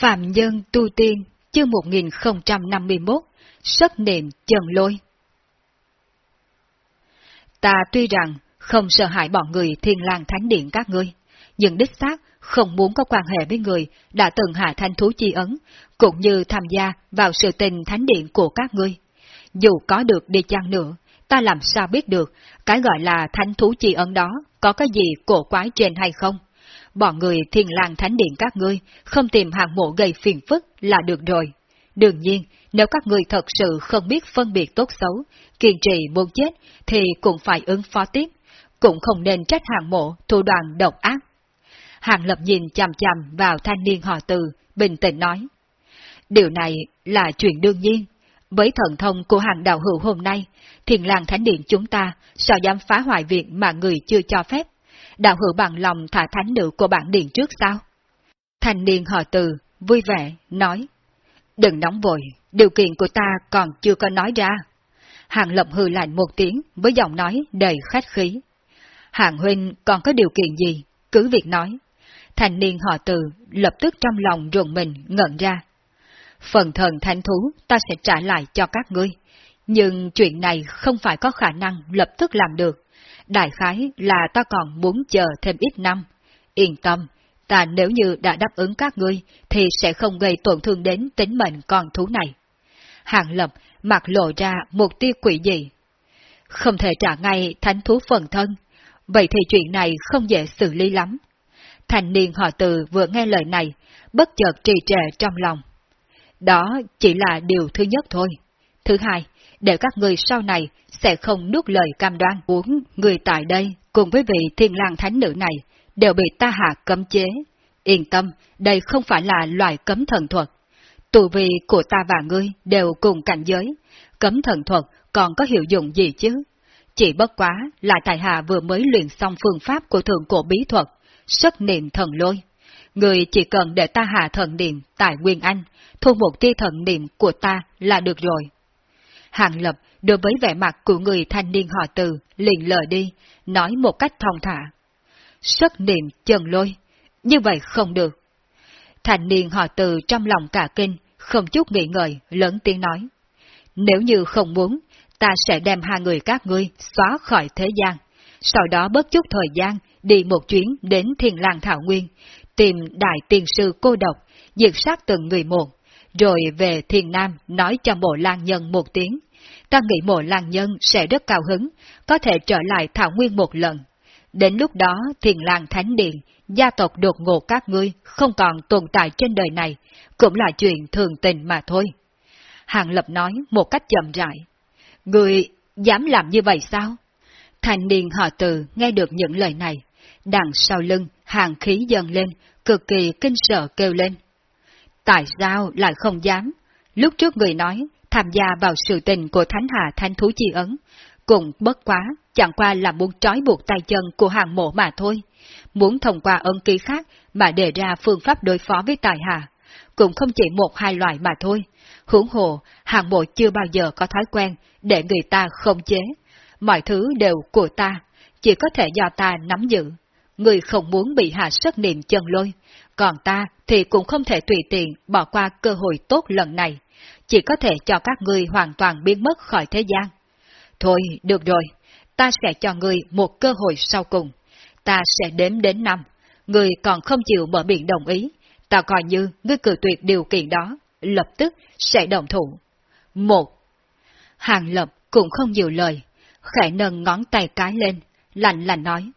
Phạm Nhân Tu Tiên, chương 1051, Sất Niệm Trần Lôi Ta tuy rằng không sợ hãi bọn người thiên lang thánh điện các ngươi, nhưng đích xác không muốn có quan hệ với người đã từng hạ thanh thú chi ấn, cũng như tham gia vào sự tình thánh điện của các ngươi. Dù có được đi chăng nữa, ta làm sao biết được cái gọi là thánh thú chi ấn đó có cái gì cổ quái trên hay không? Bọn người thiền làng thánh điện các ngươi không tìm hàng mộ gây phiền phức là được rồi. Đương nhiên, nếu các người thật sự không biết phân biệt tốt xấu, kiên trì muốn chết, thì cũng phải ứng phó tiếp, cũng không nên trách hàng mộ thủ đoàn độc ác. Hàng lập nhìn chằm chằm vào thanh niên họ từ, bình tĩnh nói. Điều này là chuyện đương nhiên. Với thần thông của hàng đạo hữu hôm nay, thiền làng thánh điện chúng ta sao dám phá hoại việc mà người chưa cho phép? Đạo hữu bằng lòng thả thánh nữ của bản điện trước sao? Thanh niên họ từ, vui vẻ, nói. Đừng nóng vội, điều kiện của ta còn chưa có nói ra. Hàng lộng hư lạnh một tiếng với giọng nói đầy khách khí. Hàng huynh còn có điều kiện gì? Cứ việc nói. Thành niên họ từ lập tức trong lòng ruồng mình ngẩn ra. Phần thần thánh thú ta sẽ trả lại cho các ngươi. Nhưng chuyện này không phải có khả năng lập tức làm được. Đại khái là ta còn muốn chờ thêm ít năm. Yên tâm, ta nếu như đã đáp ứng các ngươi thì sẽ không gây tổn thương đến tính mệnh con thú này. Hàng lập mặt lộ ra một tia quỷ gì. Không thể trả ngay thánh thú phần thân, vậy thì chuyện này không dễ xử lý lắm. Thành niên họ từ vừa nghe lời này, bất chợt trì trệ trong lòng. Đó chỉ là điều thứ nhất thôi. Thứ hai, để các người sau này sẽ không nuốt lời cam đoan uống người tại đây cùng với vị thiên lang thánh nữ này đều bị ta hạ cấm chế. Yên tâm, đây không phải là loại cấm thần thuật. Tù vị của ta và ngươi đều cùng cảnh giới, cấm thần thuật còn có hiệu dụng gì chứ? Chỉ bất quá là tài hạ vừa mới luyện xong phương pháp của thượng cổ bí thuật, sức niệm thần lôi. Người chỉ cần để ta hạ thần niệm tại Nguyên Anh, thu một tia thần niệm của ta là được rồi. Hàng Lập đối với vẻ mặt của người thanh niên họ từ liền lờ đi, nói một cách thong thả. xuất niệm chân lôi, như vậy không được. Thanh niên họ từ trong lòng cả kinh, không chút nghĩ ngợi, lớn tiếng nói. Nếu như không muốn, ta sẽ đem hai người các ngươi xóa khỏi thế gian, sau đó bất chút thời gian đi một chuyến đến thiền làng Thảo Nguyên, tìm đại tiên sư cô độc, diệt sát từng người một, rồi về thiền nam nói cho bộ lan nhân một tiếng. Ta nghĩ mộ làng nhân sẽ rất cao hứng, có thể trở lại Thảo Nguyên một lần. Đến lúc đó thiền làng thánh điện, gia tộc đột ngột các ngươi không còn tồn tại trên đời này, cũng là chuyện thường tình mà thôi. Hàng Lập nói một cách chậm rãi. Người dám làm như vậy sao? Thành niên họ từ nghe được những lời này, đằng sau lưng hàng khí dần lên, cực kỳ kinh sợ kêu lên. Tại sao lại không dám? Lúc trước người nói, tham gia vào sự tình của Thánh Hà Thanh Thú Chi Ấn, cũng bất quá, chẳng qua là muốn trói buộc tay chân của hàng mộ mà thôi. Muốn thông qua ân ký khác mà đề ra phương pháp đối phó với Tài Hà. Cũng không chỉ một hai loại mà thôi. Hưởng hồ, hàng mộ chưa bao giờ có thói quen để người ta không chế. Mọi thứ đều của ta, chỉ có thể do ta nắm giữ. Người không muốn bị hạ sức niệm chân lôi, còn ta thì cũng không thể tùy tiện bỏ qua cơ hội tốt lần này. Chỉ có thể cho các ngươi hoàn toàn biến mất khỏi thế gian. Thôi, được rồi, ta sẽ cho ngươi một cơ hội sau cùng. Ta sẽ đếm đến năm. Ngươi còn không chịu mở miệng đồng ý. Ta coi như ngươi cử tuyệt điều kiện đó, lập tức sẽ đồng thủ. Một. Hàng lập cũng không nhiều lời, khẽ nâng ngón tay cái lên, lạnh lạnh nói.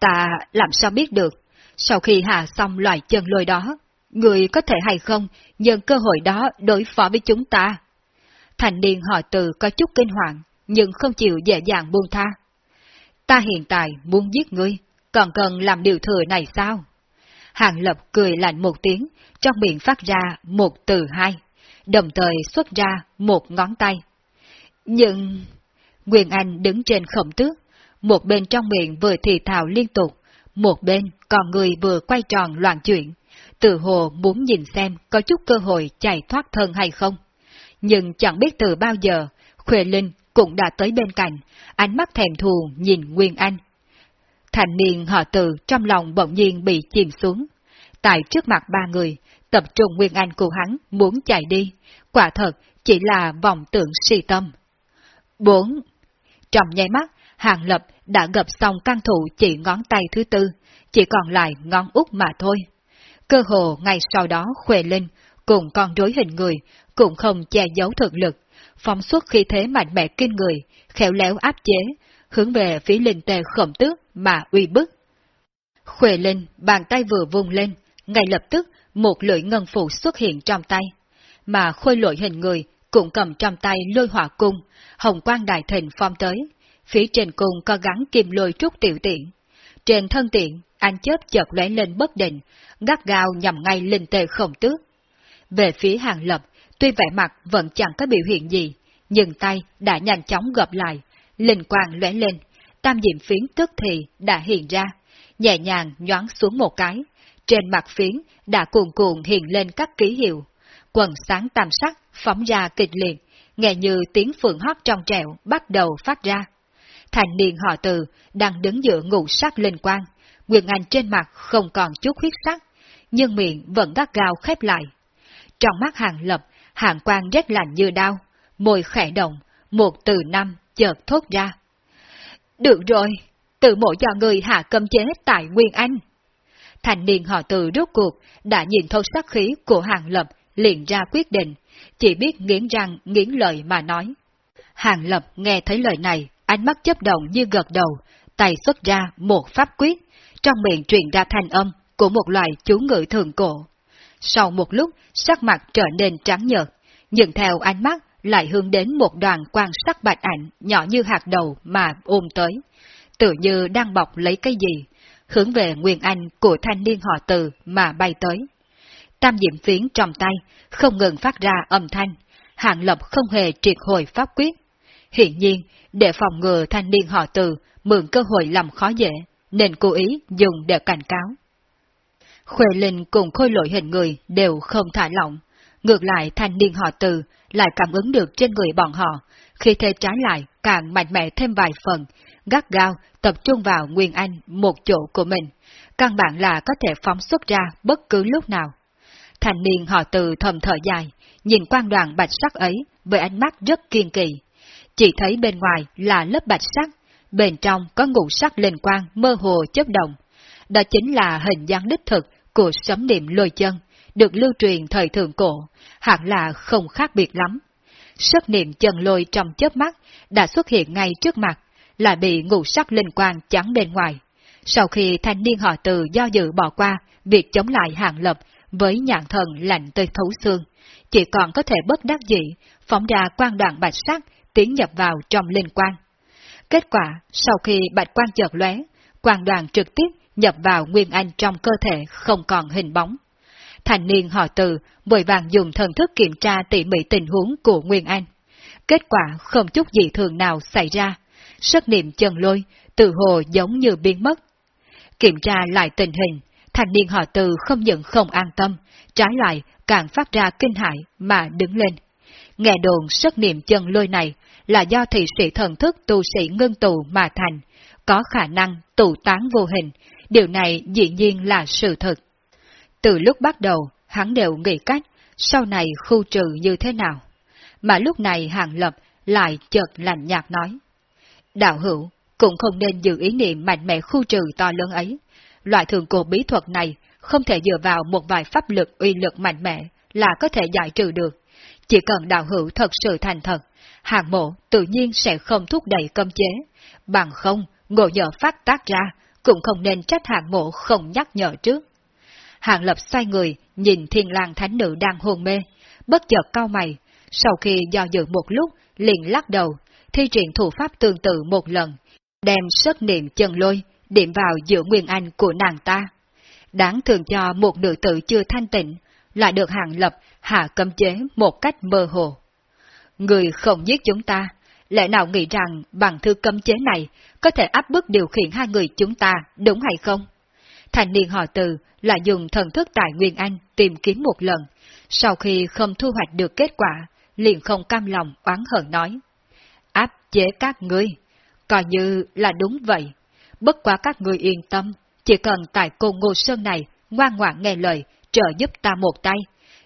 Ta làm sao biết được, sau khi hạ xong loại chân lôi đó, người có thể hay không nhận cơ hội đó đối phó với chúng ta? Thành niên họ từ có chút kinh hoàng, nhưng không chịu dễ dàng buông tha. Ta hiện tại muốn giết ngươi, còn cần làm điều thừa này sao? Hàng Lập cười lạnh một tiếng, trong miệng phát ra một từ hai, đồng thời xuất ra một ngón tay. Nhưng... Nguyên Anh đứng trên khổng tước, một bên trong miệng vừa thì thào liên tục, một bên còn người vừa quay tròn loạn chuyện từ hồ muốn nhìn xem có chút cơ hội chạy thoát thân hay không. Nhưng chẳng biết từ bao giờ, Khuệ Linh cũng đã tới bên cạnh, ánh mắt thèm thù nhìn Nguyên Anh. Thành niên họ từ trong lòng bỗng nhiên bị chìm xuống. tại trước mặt ba người, tập trung nguyên anh của hắn muốn chạy đi, quả thật chỉ là vòng tưởng si tâm. 4. Trong nháy mắt, Hàng Lập đã gập xong căn thủ chỉ ngón tay thứ tư, chỉ còn lại ngón út mà thôi. Cơ hồ ngay sau đó Khuê Linh cùng con rối hình người cũng không che giấu thực lực, phóng xuất khi thế mạnh mẽ kinh người, khéo léo áp chế, hướng về phía linh tề khổng tước mà uy bức. Khuê Linh bàn tay vừa vung lên, ngay lập tức một lưỡi ngân phụ xuất hiện trong tay, mà khôi lội hình người cũng cầm trong tay lôi hỏa cung, hồng quang đại thịnh phong tới, phía trên cung có gắn kim lôi trúc tiểu tiện. Trên thân tiện, anh chớp chợt lóe lên bất định, gắt gao nhằm ngay linh tề khổng tước. Về phía hàng lập, tuy vẻ mặt vẫn chẳng có biểu hiện gì, nhưng tay đã nhanh chóng gập lại, linh quang lóe lên, tam diệm phiến tức thì đã hiện ra, nhẹ nhàng nhoáng xuống một cái, trên mặt phiến đã cuồn cuộn hiện lên các ký hiệu, quần sáng tam sắc phóng ra kịch liệt, nghe như tiếng phượng hót trong trẻo bắt đầu phát ra. Thành niên họ từ đang đứng giữa ngụ sắc linh quang, Quyền Anh trên mặt không còn chút huyết sắc, nhưng miệng vẫn gắt gao khép lại. Trong mắt hàng lập, hàng quang rất lạnh như đau, môi khẽ động, một từ năm chợt thốt ra. Được rồi, tự mộ cho người hạ cấm chế tại Nguyên Anh. Thành niên họ từ rốt cuộc đã nhìn thấu sắc khí của hàng lập liền ra quyết định, chỉ biết nghiến răng nghiến lợi mà nói. Hàng lập nghe thấy lời này, ánh mắt chấp động như gật đầu, tay xuất ra một pháp quyết, trong miệng truyền ra thanh âm của một loài chú ngữ thường cổ. Sau một lúc, sắc mặt trở nên trắng nhợt, nhưng theo ánh mắt lại hướng đến một đoàn quan sắc bạch ảnh nhỏ như hạt đầu mà ôm tới, tự như đang bọc lấy cái gì, hướng về Nguyên Anh của thanh niên họ từ mà bay tới. Tam diệm phiến trong tay, không ngừng phát ra âm thanh, hạng lập không hề triệt hồi pháp quyết. Hiện nhiên, để phòng ngừa thanh niên họ từ mượn cơ hội làm khó dễ, nên cố ý dùng để cảnh cáo. Khuê Linh cùng khôi lội hình người đều không thả lỏng, ngược lại thanh niên họ từ lại cảm ứng được trên người bọn họ, khi thế trái lại càng mạnh mẽ thêm vài phần, gắt gao tập trung vào Nguyên Anh một chỗ của mình, căn bản là có thể phóng xuất ra bất cứ lúc nào. Thành niên họ từ thầm thở dài, nhìn quan đoàn bạch sắc ấy với ánh mắt rất kiên kỳ. Chỉ thấy bên ngoài là lớp bạch sắc, bên trong có ngũ sắc linh quang mơ hồ chấp động. Đó chính là hình dáng đích thực của sấm niệm lôi chân, được lưu truyền thời thượng cổ, hẳn là không khác biệt lắm. Sức niệm chân lôi trong chớp mắt đã xuất hiện ngay trước mặt, lại bị ngũ sắc linh quang chắn bên ngoài. Sau khi thanh niên họ từ do dự bỏ qua việc chống lại hàng lập với nhạn thần lạnh tới thấu xương, chỉ còn có thể bất đắc dĩ, phóng ra quan đoạn bạch sắc tiến nhập vào trong linh quang. Kết quả, sau khi bạch quang chợt lóe, quang đoàn trực tiếp nhập vào Nguyên Anh trong cơ thể không còn hình bóng. Thành niên họ từ vội vàng dùng thần thức kiểm tra tỉ mỉ tình huống của Nguyên Anh. Kết quả không chút gì thường nào xảy ra, sức niệm chân lôi, từ hồ giống như biến mất. Kiểm tra lại tình hình, thành niên họ từ không những không an tâm, trái lại càng phát ra kinh hại mà đứng lên. Nghe đồn sức niệm chân lôi này là do thị sĩ thần thức tu sĩ ngưng tụ mà thành, có khả năng tụ tán vô hình, điều này dĩ nhiên là sự thật. Từ lúc bắt đầu, hắn đều nghĩ cách, sau này khu trừ như thế nào. Mà lúc này Hàng Lập lại chợt lạnh nhạt nói. Đạo hữu cũng không nên giữ ý niệm mạnh mẽ khu trừ to lớn ấy. Loại thường cổ bí thuật này không thể dựa vào một vài pháp lực uy lực mạnh mẽ là có thể giải trừ được. Chỉ cần đạo hữu thật sự thành thật, hàng mộ tự nhiên sẽ không thúc đẩy cấm chế. Bằng không, ngộ nhờ phát tác ra, cũng không nên trách hàng mộ không nhắc nhở trước. Hàng lập xoay người, nhìn thiên lang thánh nữ đang hôn mê, bất chợt cao mày, sau khi do dự một lúc, liền lắc đầu, thi triển thủ pháp tương tự một lần, đem sức niệm chân lôi, điểm vào giữa nguyên anh của nàng ta. Đáng thường cho một nữ tử chưa thanh tịnh, lại được hàng lập hạ cấm chế một cách mơ hồ. Người không giết chúng ta, lẽ nào nghĩ rằng bằng thư cấm chế này có thể áp bức điều khiển hai người chúng ta, đúng hay không? Thành niên họ từ là dùng thần thức tại Nguyên Anh tìm kiếm một lần, sau khi không thu hoạch được kết quả, liền không cam lòng oán hận nói. Áp chế các ngươi, coi như là đúng vậy. Bất quá các ngươi yên tâm, chỉ cần tại cô ngô sơn này ngoan ngoãn nghe lời, trợ giúp ta một tay.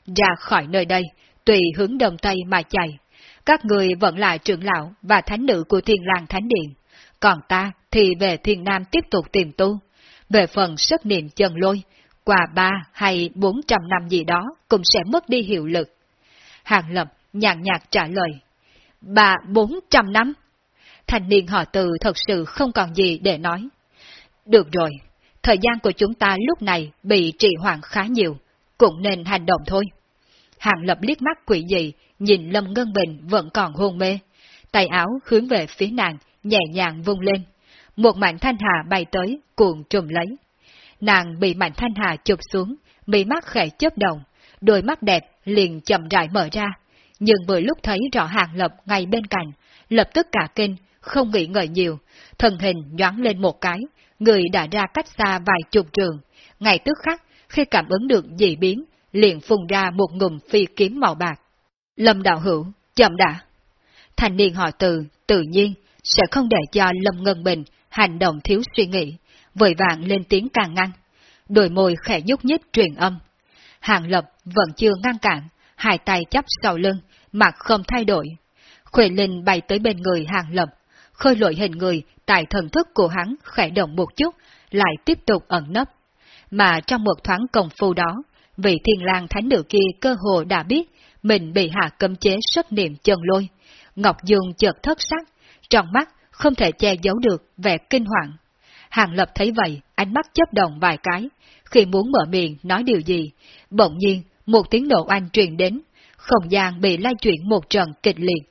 Ra khỏi nơi đây, tùy hướng đông tây mà chạy. Các người vẫn là trưởng lão và thánh nữ của thiên lang thánh điện. Còn ta thì về thiên nam tiếp tục tìm tu. Về phần sức niệm chân lôi, qua ba hay bốn trăm năm gì đó cũng sẽ mất đi hiệu lực. Hàng Lập nhàn nhạt trả lời. Ba bốn trăm năm? Thành niên họ từ thật sự không còn gì để nói. Được rồi, thời gian của chúng ta lúc này bị trì hoãn khá nhiều, cũng nên hành động thôi. Hàng Lập liếc mắt quỷ dị, nhìn Lâm Ngân Bình vẫn còn hôn mê. Tay áo hướng về phía nàng, nhẹ nhàng vung lên. Một mảnh thanh hà bay tới, cuộn trùm lấy. Nàng bị mạnh thanh hà chụp xuống, mí mắt khẽ chớp động, đôi mắt đẹp liền chậm rãi mở ra. Nhưng vừa lúc thấy rõ hàng lập ngay bên cạnh, lập tức cả kinh, không nghĩ ngợi nhiều, thân hình nhoáng lên một cái, người đã ra cách xa vài chục trường. Ngay tức khắc, khi cảm ứng được dị biến, liền phun ra một ngụm phi kiếm màu bạc. Lâm đạo hữu, chậm đã. Thành niên họ từ, tự nhiên, sẽ không để cho Lâm Ngân Bình hành động thiếu suy nghĩ, vội vàng lên tiếng càng ngăn. Đôi môi khẽ nhúc nhích truyền âm. Hàng Lập vẫn chưa ngăn cản, hai tay chắp sau lưng, mặt không thay đổi. Khuệ Linh bay tới bên người Hàng Lập, khơi lội hình người tại thần thức của hắn khẽ động một chút, lại tiếp tục ẩn nấp. Mà trong một thoáng công phu đó, vị thiên lang thánh nữ kia cơ hồ đã biết mình bị hạ cấm chế xuất niệm chân lôi. Ngọc Dương chợt thất sắc, trong mắt không thể che giấu được vẻ kinh hoàng. Hàng Lập thấy vậy, ánh mắt chớp động vài cái, khi muốn mở miệng nói điều gì, bỗng nhiên một tiếng nổ anh truyền đến, không gian bị lay chuyển một trận kịch liệt.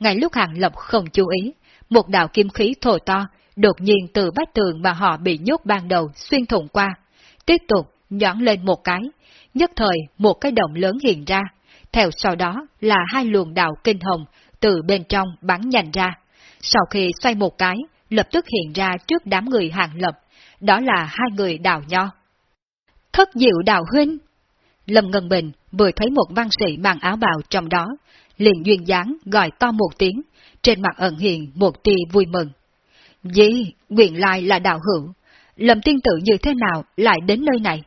Ngay lúc Hàng Lập không chú ý, một đạo kim khí thổ to đột nhiên từ bách tường mà họ bị nhốt ban đầu xuyên thủng qua, tiếp tục nhón lên một cái, nhất thời một cái động lớn hiện ra, theo sau đó là hai luồng đạo kinh hồng từ bên trong bắn nhanh ra. Sau khi xoay một cái, lập tức hiện ra trước đám người hàng lập, đó là hai người đào nho. Thất diệu đào huynh! Lâm Ngân Bình vừa thấy một văn sĩ mang áo bào trong đó, liền duyên dáng gọi to một tiếng, trên mặt ẩn hiện một tia vui mừng. Dĩ, nguyện lai là đạo hữu, Lâm tiên tử như thế nào lại đến nơi này?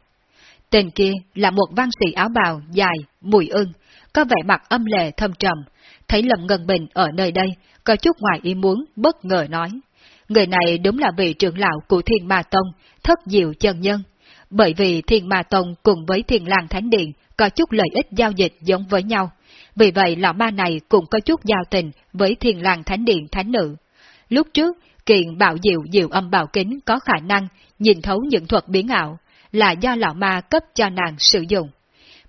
Tên kia là một văn sĩ áo bào dài, mùi ưng, có vẻ mặt âm lệ thâm trầm, thấy Lâm Ngân Bình ở nơi đây, có chút ngoài ý muốn, bất ngờ nói. Người này đúng là vị trưởng lão của Thiên Ma Tông, thất diệu chân nhân. Bởi vì Thiên Ma Tông cùng với Thiên Lang Thánh Điện có chút lợi ích giao dịch giống với nhau. Vì vậy lão ma này cũng có chút giao tình với Thiên Lang Thánh Điện Thánh Nữ. Lúc trước, kiện bảo diệu diệu âm bảo kính có khả năng nhìn thấu những thuật biến ảo, là do lão ma cấp cho nàng sử dụng.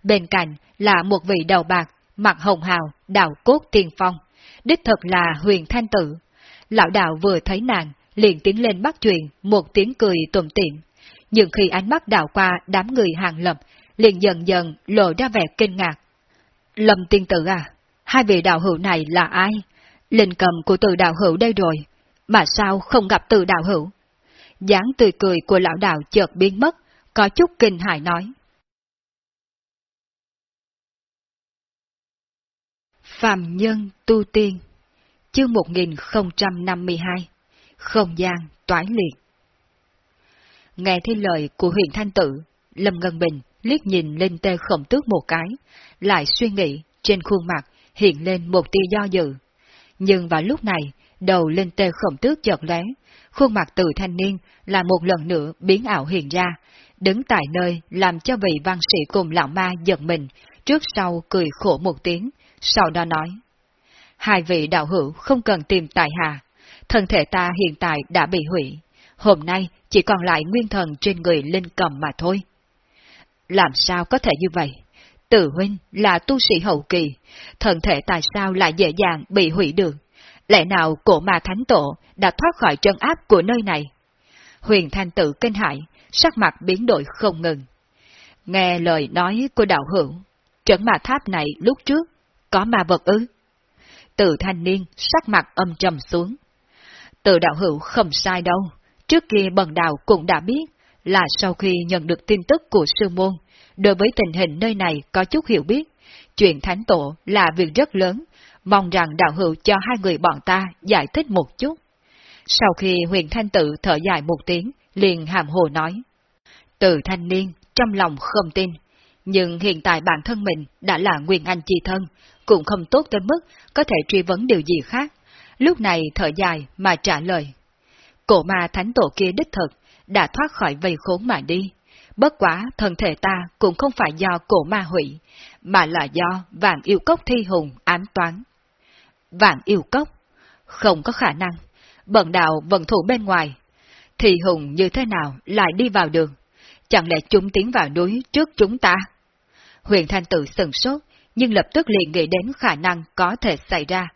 Bên cạnh là một vị đầu bạc, mặt hồng hào, đạo cốt tiền phong. Đích thật là huyền thanh tử, Lão đạo vừa thấy nàng, liền tiến lên bắt chuyện, một tiếng cười tùm tiệm. Nhưng khi ánh mắt đảo qua đám người hàng lập, liền dần dần lộ ra vẻ kinh ngạc. Lâm tiên tử à, hai vị đạo hữu này là ai? Linh cầm của từ đạo hữu đây rồi, mà sao không gặp từ đạo hữu? dáng tươi cười của lão đạo chợt biến mất, có chút kinh hại nói. Phạm nhân tu tiên chương 1052, không gian toái liệt. Nghe thấy lời của huyện Thanh Tử, Lâm Ngân Bình liếc nhìn lên tê khổng tước một cái, lại suy nghĩ, trên khuôn mặt hiện lên một tia do dự. Nhưng vào lúc này, đầu lên tê khổng tước chợt lóe, khuôn mặt từ thanh niên là một lần nữa biến ảo hiện ra, đứng tại nơi làm cho vị văn sĩ cùng lão ma giận mình, trước sau cười khổ một tiếng, sau đó nói hai vị đạo hữu không cần tìm tài hạ. Thân thể ta hiện tại đã bị hủy, hôm nay chỉ còn lại nguyên thần trên người linh cầm mà thôi. Làm sao có thể như vậy? Tử huynh là tu sĩ hậu kỳ, thân thể tại sao lại dễ dàng bị hủy được? Lẽ nào cổ ma thánh tổ đã thoát khỏi trân áp của nơi này? Huyền thanh tự kinh hại, sắc mặt biến đổi không ngừng. Nghe lời nói của đạo hữu, trấn ma tháp này lúc trước, có ma vật ư? từ thanh niên sắc mặt âm trầm xuống. Từ đạo hữu không sai đâu, trước kia bần đạo cũng đã biết là sau khi nhận được tin tức của sư môn, đối với tình hình nơi này có chút hiểu biết, chuyện thánh tổ là việc rất lớn, mong rằng đạo hữu cho hai người bọn ta giải thích một chút. Sau khi huyền thanh tự thở dài một tiếng, liền hàm hồ nói. Từ thanh niên, trong lòng không tin, nhưng hiện tại bản thân mình đã là Nguyên Anh chi thân, cũng không tốt tới mức có thể truy vấn điều gì khác. Lúc này thở dài mà trả lời. Cổ ma thánh tổ kia đích thực, đã thoát khỏi vây khốn mà đi. Bất quá thân thể ta cũng không phải do cổ ma hủy, mà là do vạn yêu cốc thi hùng ám toán. Vạn yêu cốc? Không có khả năng. Bận đạo vận thủ bên ngoài. Thì hùng như thế nào lại đi vào đường? Chẳng lẽ chúng tiến vào núi trước chúng ta? Huyền Thanh Tử sừng sốt, nhưng lập tức liền nghĩ đến khả năng có thể xảy ra.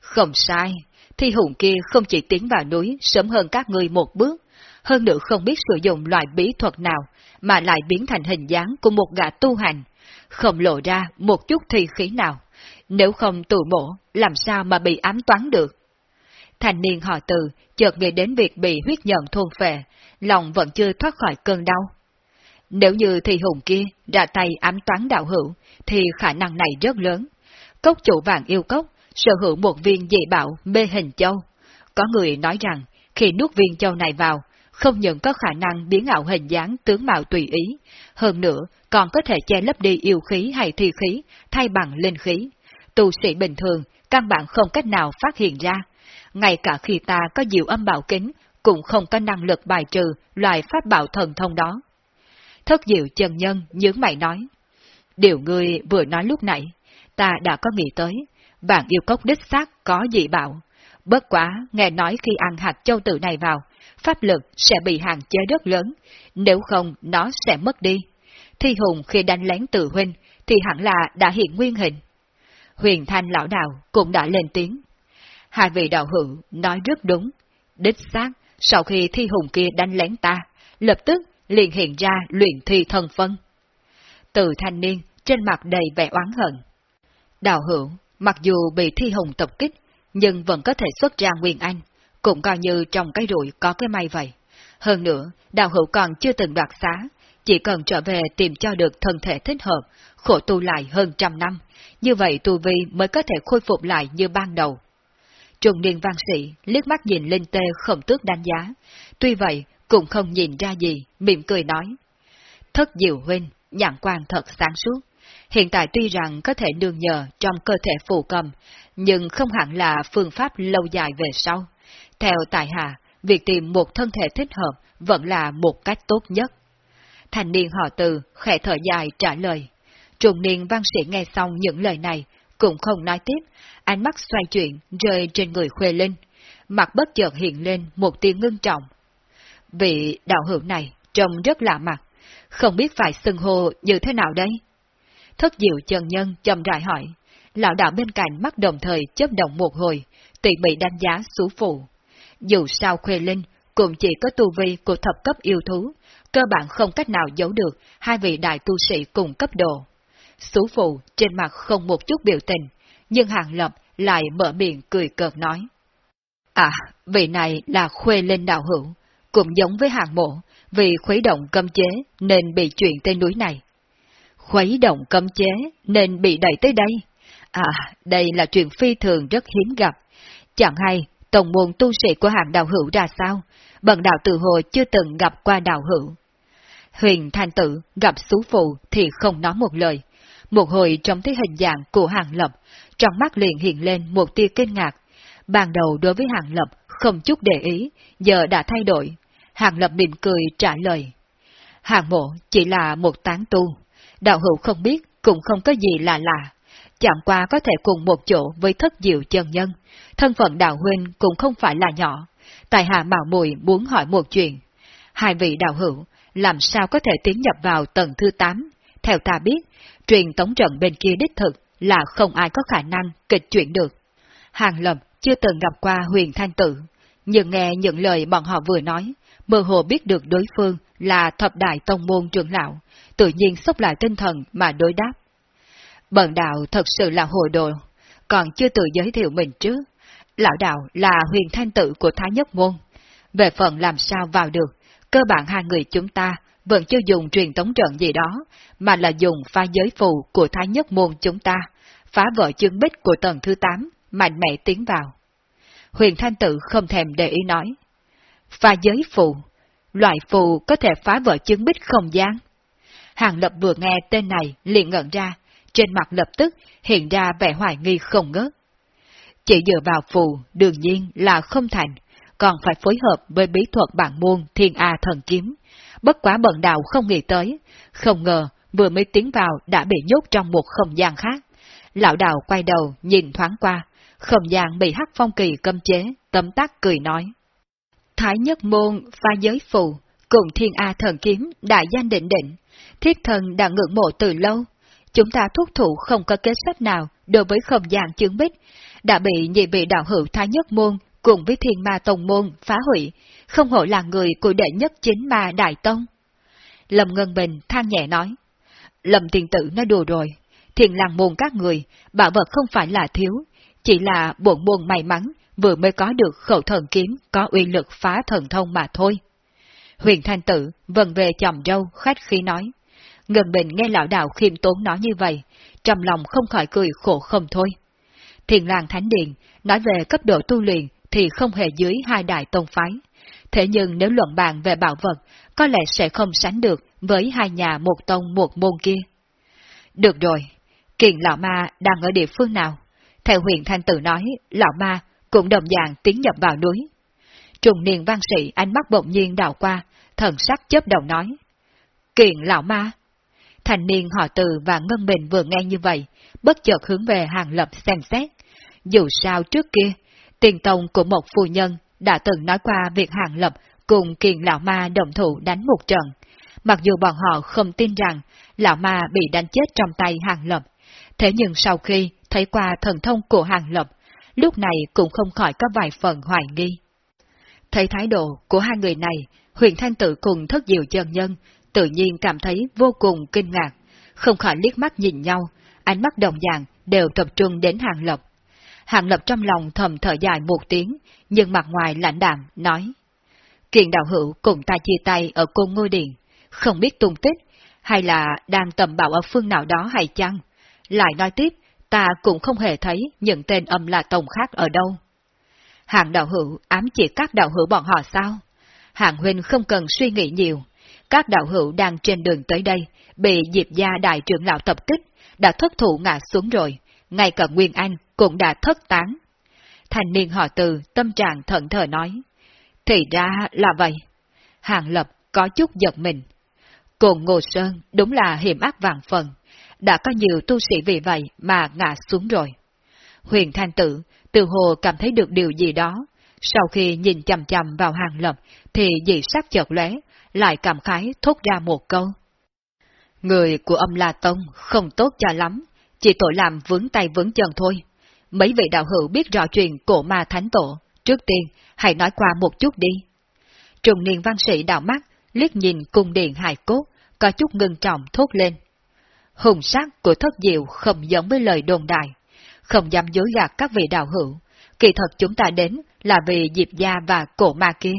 Không sai, thi hùng kia không chỉ tiến vào núi sớm hơn các ngươi một bước, hơn nữa không biết sử dụng loại bí thuật nào, mà lại biến thành hình dáng của một gã tu hành, không lộ ra một chút thi khí nào. Nếu không tụ mộ, làm sao mà bị ám toán được? Thành niên họ từ, chợt nghĩ đến việc bị huyết nhận thôn phệ, lòng vẫn chưa thoát khỏi cơn đau. Nếu như thì hùng kia ra tay ám toán đạo hữu, thì khả năng này rất lớn. Cốc chủ vàng yêu cốc, sở hữu một viên dị bảo mê hình châu. Có người nói rằng, khi nuốt viên châu này vào, không những có khả năng biến ảo hình dáng tướng mạo tùy ý, hơn nữa còn có thể che lấp đi yêu khí hay thi khí, thay bằng linh khí. Tu sĩ bình thường, căn bản không cách nào phát hiện ra. Ngay cả khi ta có diệu âm bảo kính, cũng không có năng lực bài trừ loại pháp bảo thần thông đó. Thất diệu chân nhân nhướng mày nói. Điều ngươi vừa nói lúc nãy, ta đã có nghĩ tới, bạn yêu cốc đích xác có dị bảo. Bất quá, nghe nói khi ăn hạt châu tự này vào, pháp lực sẽ bị hạn chế rất lớn, nếu không nó sẽ mất đi. Thi hùng khi đánh lén tự huynh, thì hẳn là đã hiện nguyên hình. Huyền thanh lão đạo cũng đã lên tiếng. Hai vị đạo hữu nói rất đúng. Đích xác, sau khi thi hùng kia đánh lén ta, lập tức liền hiện ra luyện thi thân phân. Từ thanh niên, trên mặt đầy vẻ oán hận. Đạo hữu, mặc dù bị thi hùng tập kích, nhưng vẫn có thể xuất ra Nguyên Anh, cũng coi như trong cái rủi có cái may vậy. Hơn nữa, đạo hữu còn chưa từng đoạt xá, chỉ cần trở về tìm cho được thân thể thích hợp, khổ tu lại hơn trăm năm, như vậy tu vi mới có thể khôi phục lại như ban đầu. Trùng niên văn sĩ liếc mắt nhìn Linh Tê không tước đánh giá, tuy vậy cũng không nhìn ra gì, mỉm cười nói. Thất diệu huynh, nhãn quan thật sáng suốt. Hiện tại tuy rằng có thể nương nhờ trong cơ thể phù cầm, nhưng không hẳn là phương pháp lâu dài về sau. Theo tài hạ, việc tìm một thân thể thích hợp vẫn là một cách tốt nhất. Thành niên họ từ, khẽ thở dài trả lời. Trùng niên văn sĩ nghe xong những lời này, cũng không nói tiếp, ánh mắt xoay chuyển rơi trên người Khuê Linh. Mặt bất chợt hiện lên một tiếng ngưng trọng. Vị đạo hữu này trông rất lạ mặt, không biết phải xưng hô như thế nào đây? Thất diệu chân nhân chậm rãi hỏi, lão đạo bên cạnh mắt đồng thời chấp động một hồi, tỉ mỉ đánh giá xú phụ. Dù sao Khuê Linh cũng chỉ có tu vi của thập cấp yêu thú, cơ bản không cách nào giấu được hai vị đại tu sĩ cùng cấp độ. Sú phụ trên mặt không một chút biểu tình, nhưng Hàng Lập lại mở miệng cười cợt nói. À, vị này là Khuê lên đạo hữu, cũng giống với hàng mộ, vì khuấy động cấm chế nên bị chuyển tới núi này. Khuấy động cấm chế nên bị đẩy tới đây. À, đây là chuyện phi thường rất hiếm gặp. Chẳng hay, tổng môn tu sĩ của hàng đạo hữu ra sao? Bần đạo tự hồ chưa từng gặp qua đạo hữu. Huyền thanh tử gặp xú phụ thì không nói một lời. Một hồi trong thấy hình dạng của hàng lập, trong mắt liền hiện lên một tia kinh ngạc. Ban đầu đối với hàng lập không chút để ý, giờ đã thay đổi, Hàng Lập mỉm cười trả lời. Hàng mộ chỉ là một tán tu, đạo hữu không biết cũng không có gì là lạ. Chẳng qua có thể cùng một chỗ với thất diệu chân nhân, thân phận đạo huynh cũng không phải là nhỏ. Tài hạ Mạo Mùi muốn hỏi một chuyện. Hai vị đạo hữu, làm sao có thể tiến nhập vào tầng thứ 8? Theo ta biết, truyền tống trận bên kia đích thực là không ai có khả năng kịch chuyển được. Hàng Lập chưa từng gặp qua huyền thanh tử, nhưng nghe những lời bọn họ vừa nói, mơ hồ biết được đối phương là thập đại tông môn trưởng lão, tự nhiên sốc lại tinh thần mà đối đáp. Bần đạo thật sự là hồ đồ, còn chưa tự giới thiệu mình trước. Lão đạo là huyền thanh tử của Thái Nhất Môn. Về phần làm sao vào được, cơ bản hai người chúng ta vẫn chưa dùng truyền tống trận gì đó, mà là dùng pha giới phù của Thái Nhất Môn chúng ta, phá vỡ chương bích của tầng thứ 8, mạnh mẽ tiến vào. Huyền Thanh Tự không thèm để ý nói. Pha giới phù, loại phù có thể phá vỡ chứng bích không gian. Hàng Lập vừa nghe tên này liền ngẩn ra, trên mặt lập tức hiện ra vẻ hoài nghi không ngớt. Chỉ dựa vào phù đương nhiên là không thành, còn phải phối hợp với bí thuật bản môn thiên A thần kiếm. Bất quá bận đạo không nghĩ tới, không ngờ vừa mới tiến vào đã bị nhốt trong một không gian khác. Lão đạo quay đầu nhìn thoáng qua, không gian bị hắc phong kỳ cấm chế, tấm tắc cười nói. Thái nhất môn pha giới phù, cùng thiên A thần kiếm đại danh định định, thiết thần đã ngưỡng mộ từ lâu. Chúng ta thúc thủ không có kế sách nào đối với không gian chứng bích, đã bị nhị vị đạo hữu Thái nhất môn cùng với thiên ma tông môn phá hủy, không hổ là người của đệ nhất chính ma đại tông. Lâm Ngân Bình than nhẹ nói, Lâm tiền tử nói đùa rồi, thiền làng môn các người, bảo vật không phải là thiếu, chỉ là buồn môn may mắn vừa mới có được khẩu thần kiếm có uy lực phá thần thông mà thôi. Huyền Thanh Tử vần về chồng râu khách khi nói. Ngân Bình nghe lão đạo khiêm tốn nói như vậy, trong lòng không khỏi cười khổ không thôi. Thiền làng Thánh Điện nói về cấp độ tu luyện thì không hề dưới hai đại tông phái. Thế nhưng nếu luận bàn về bảo vật, có lẽ sẽ không sánh được với hai nhà một tông một môn kia. Được rồi, kiện lão ma đang ở địa phương nào? Theo huyền thanh tử nói, lão ma cũng đồng dạng tiến nhập vào núi. Trùng niên văn sĩ ánh mắt bỗng nhiên đảo qua, thần sắc chớp đầu nói. Kiện lão ma. Thành niên họ từ và Ngân Bình vừa nghe như vậy, bất chợt hướng về hàng lập xem xét. Dù sao trước kia, tiền tông của một phu nhân đã từng nói qua việc hàng lập cùng kiền lão ma đồng thủ đánh một trận. Mặc dù bọn họ không tin rằng lão ma bị đánh chết trong tay hàng lập, thế nhưng sau khi thấy qua thần thông của hàng lập, lúc này cũng không khỏi có vài phần hoài nghi. Thấy thái độ của hai người này, huyền thanh tự cùng thất diệu chân nhân, tự nhiên cảm thấy vô cùng kinh ngạc, không khỏi liếc mắt nhìn nhau, ánh mắt đồng dạng đều tập trung đến hàng lập. Hàng lập trong lòng thầm thở dài một tiếng, nhưng mặt ngoài lãnh đạm, nói. Kiện đạo hữu cùng ta chia tay ở côn ngôi điện, không biết tung tích, hay là đang tầm bảo ở phương nào đó hay chăng? Lại nói tiếp, ta cũng không hề thấy những tên âm là tổng khác ở đâu. Hàng đạo hữu ám chỉ các đạo hữu bọn họ sao? Hàng huynh không cần suy nghĩ nhiều. Các đạo hữu đang trên đường tới đây, bị Diệp gia đại trưởng lão tập kích, đã thất thủ ngã xuống rồi, ngay cả Nguyên Anh cũng đã thất tán. Thành niên họ từ tâm trạng thận thờ nói. Thì ra là vậy. Hàng lập có chút giật mình. Cùng Ngô Sơn đúng là hiểm ác vàng phần, đã có nhiều tu sĩ vì vậy mà ngã xuống rồi. Huyền Thanh Tử từ hồ cảm thấy được điều gì đó, sau khi nhìn chầm chầm vào hàng lập thì dị sắc chợt lóe, lại cảm khái thốt ra một câu. Người của âm La Tông không tốt cho lắm, chỉ tội làm vướng tay vướng chân thôi. Mấy vị đạo hữu biết rõ chuyện cổ ma thánh tổ, trước tiên hãy nói qua một chút đi. Trùng niên văn sĩ đạo mắt, liếc nhìn cung điện hài cốt, có chút ngưng trọng thốt lên. Hùng sát của thất diệu không giống với lời đồn đại, không dám dối gạt các vị đạo hữu. Kỳ thật chúng ta đến là vì Diệp Gia và cổ ma kia.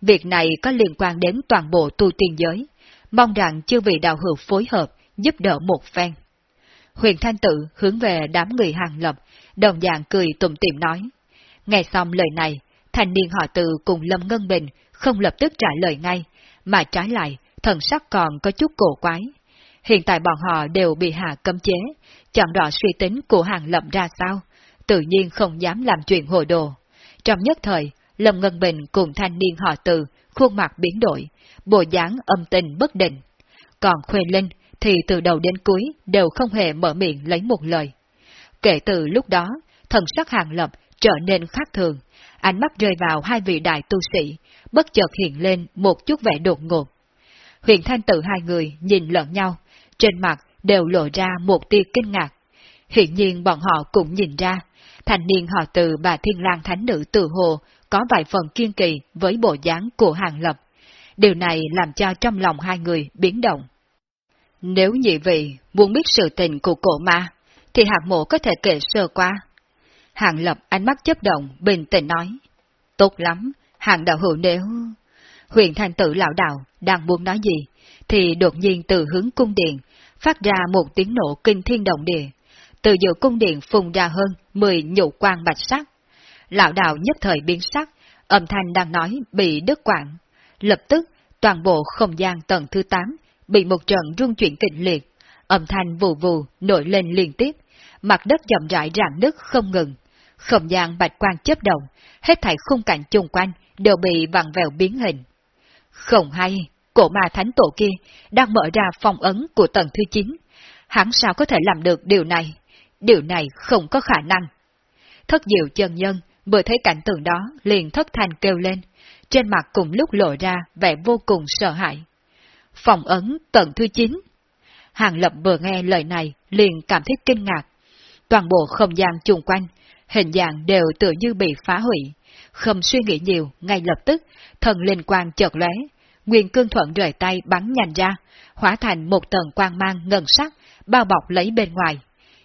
Việc này có liên quan đến toàn bộ tu tiên giới, mong rằng chư vị đạo hữu phối hợp, giúp đỡ một phen. Huyền Thanh Tự hướng về đám người hàng lập, đồng dạng cười tùm tìm nói. Nghe xong lời này, thành niên họ từ cùng Lâm Ngân Bình không lập tức trả lời ngay, mà trái lại, thần sắc còn có chút cổ quái. Hiện tại bọn họ đều bị hạ cấm chế, chẳng rõ suy tính của hàng lậm ra sao, tự nhiên không dám làm chuyện hồ đồ. Trong nhất thời, Lâm Ngân Bình cùng thanh niên họ từ, khuôn mặt biến đổi, bộ dáng âm tình bất định. Còn Khuê Linh thì từ đầu đến cuối đều không hề mở miệng lấy một lời. Kể từ lúc đó, thần sắc hàng lập trở nên khác thường, ánh mắt rơi vào hai vị đại tu sĩ, bất chợt hiện lên một chút vẻ đột ngột. Huyền thanh tự hai người nhìn lẫn nhau, trên mặt đều lộ ra một tia kinh ngạc. Hiện nhiên bọn họ cũng nhìn ra, thành niên họ từ bà Thiên lang Thánh Nữ từ hồ có vài phần kiên kỳ với bộ dáng của hàng lập. Điều này làm cho trong lòng hai người biến động. Nếu nhị vị muốn biết sự tình của cổ ma, thì hạng mộ có thể kể sơ qua. Hạng lập ánh mắt chấp động, bình tĩnh nói. Tốt lắm, hạng đạo hữu nếu... Huyện thành tử lão đạo đang muốn nói gì, thì đột nhiên từ hướng cung điện, phát ra một tiếng nổ kinh thiên động địa. Từ giữa cung điện phùng ra hơn 10 nhụ quang bạch sắc. Lão đạo nhất thời biến sắc, âm thanh đang nói bị đứt quảng. Lập tức, toàn bộ không gian tầng thứ 8 bị một trận rung chuyển kịch liệt, âm thanh vù vù nổi lên liên tiếp, mặt đất chậm rãi rạn nứt không ngừng. Không gian bạch quang chớp động, hết thảy khung cảnh chung quanh đều bị vặn vẹo biến hình. Không hay, cổ ma thánh tổ kia đang mở ra phong ấn của tầng thứ 9. Hắn sao có thể làm được điều này? Điều này không có khả năng. Thất diệu chân nhân vừa thấy cảnh tượng đó liền thất thanh kêu lên, trên mặt cùng lúc lộ ra vẻ vô cùng sợ hãi. Phòng ấn tầng thứ 9 Hàng Lập vừa nghe lời này liền cảm thấy kinh ngạc. Toàn bộ không gian chung quanh, hình dạng đều tự như bị phá hủy. Không suy nghĩ nhiều, ngay lập tức, thần linh quang chợt lóe, Nguyên cương thuận rời tay bắn nhanh ra, hóa thành một tầng quang mang ngân sắc, bao bọc lấy bên ngoài.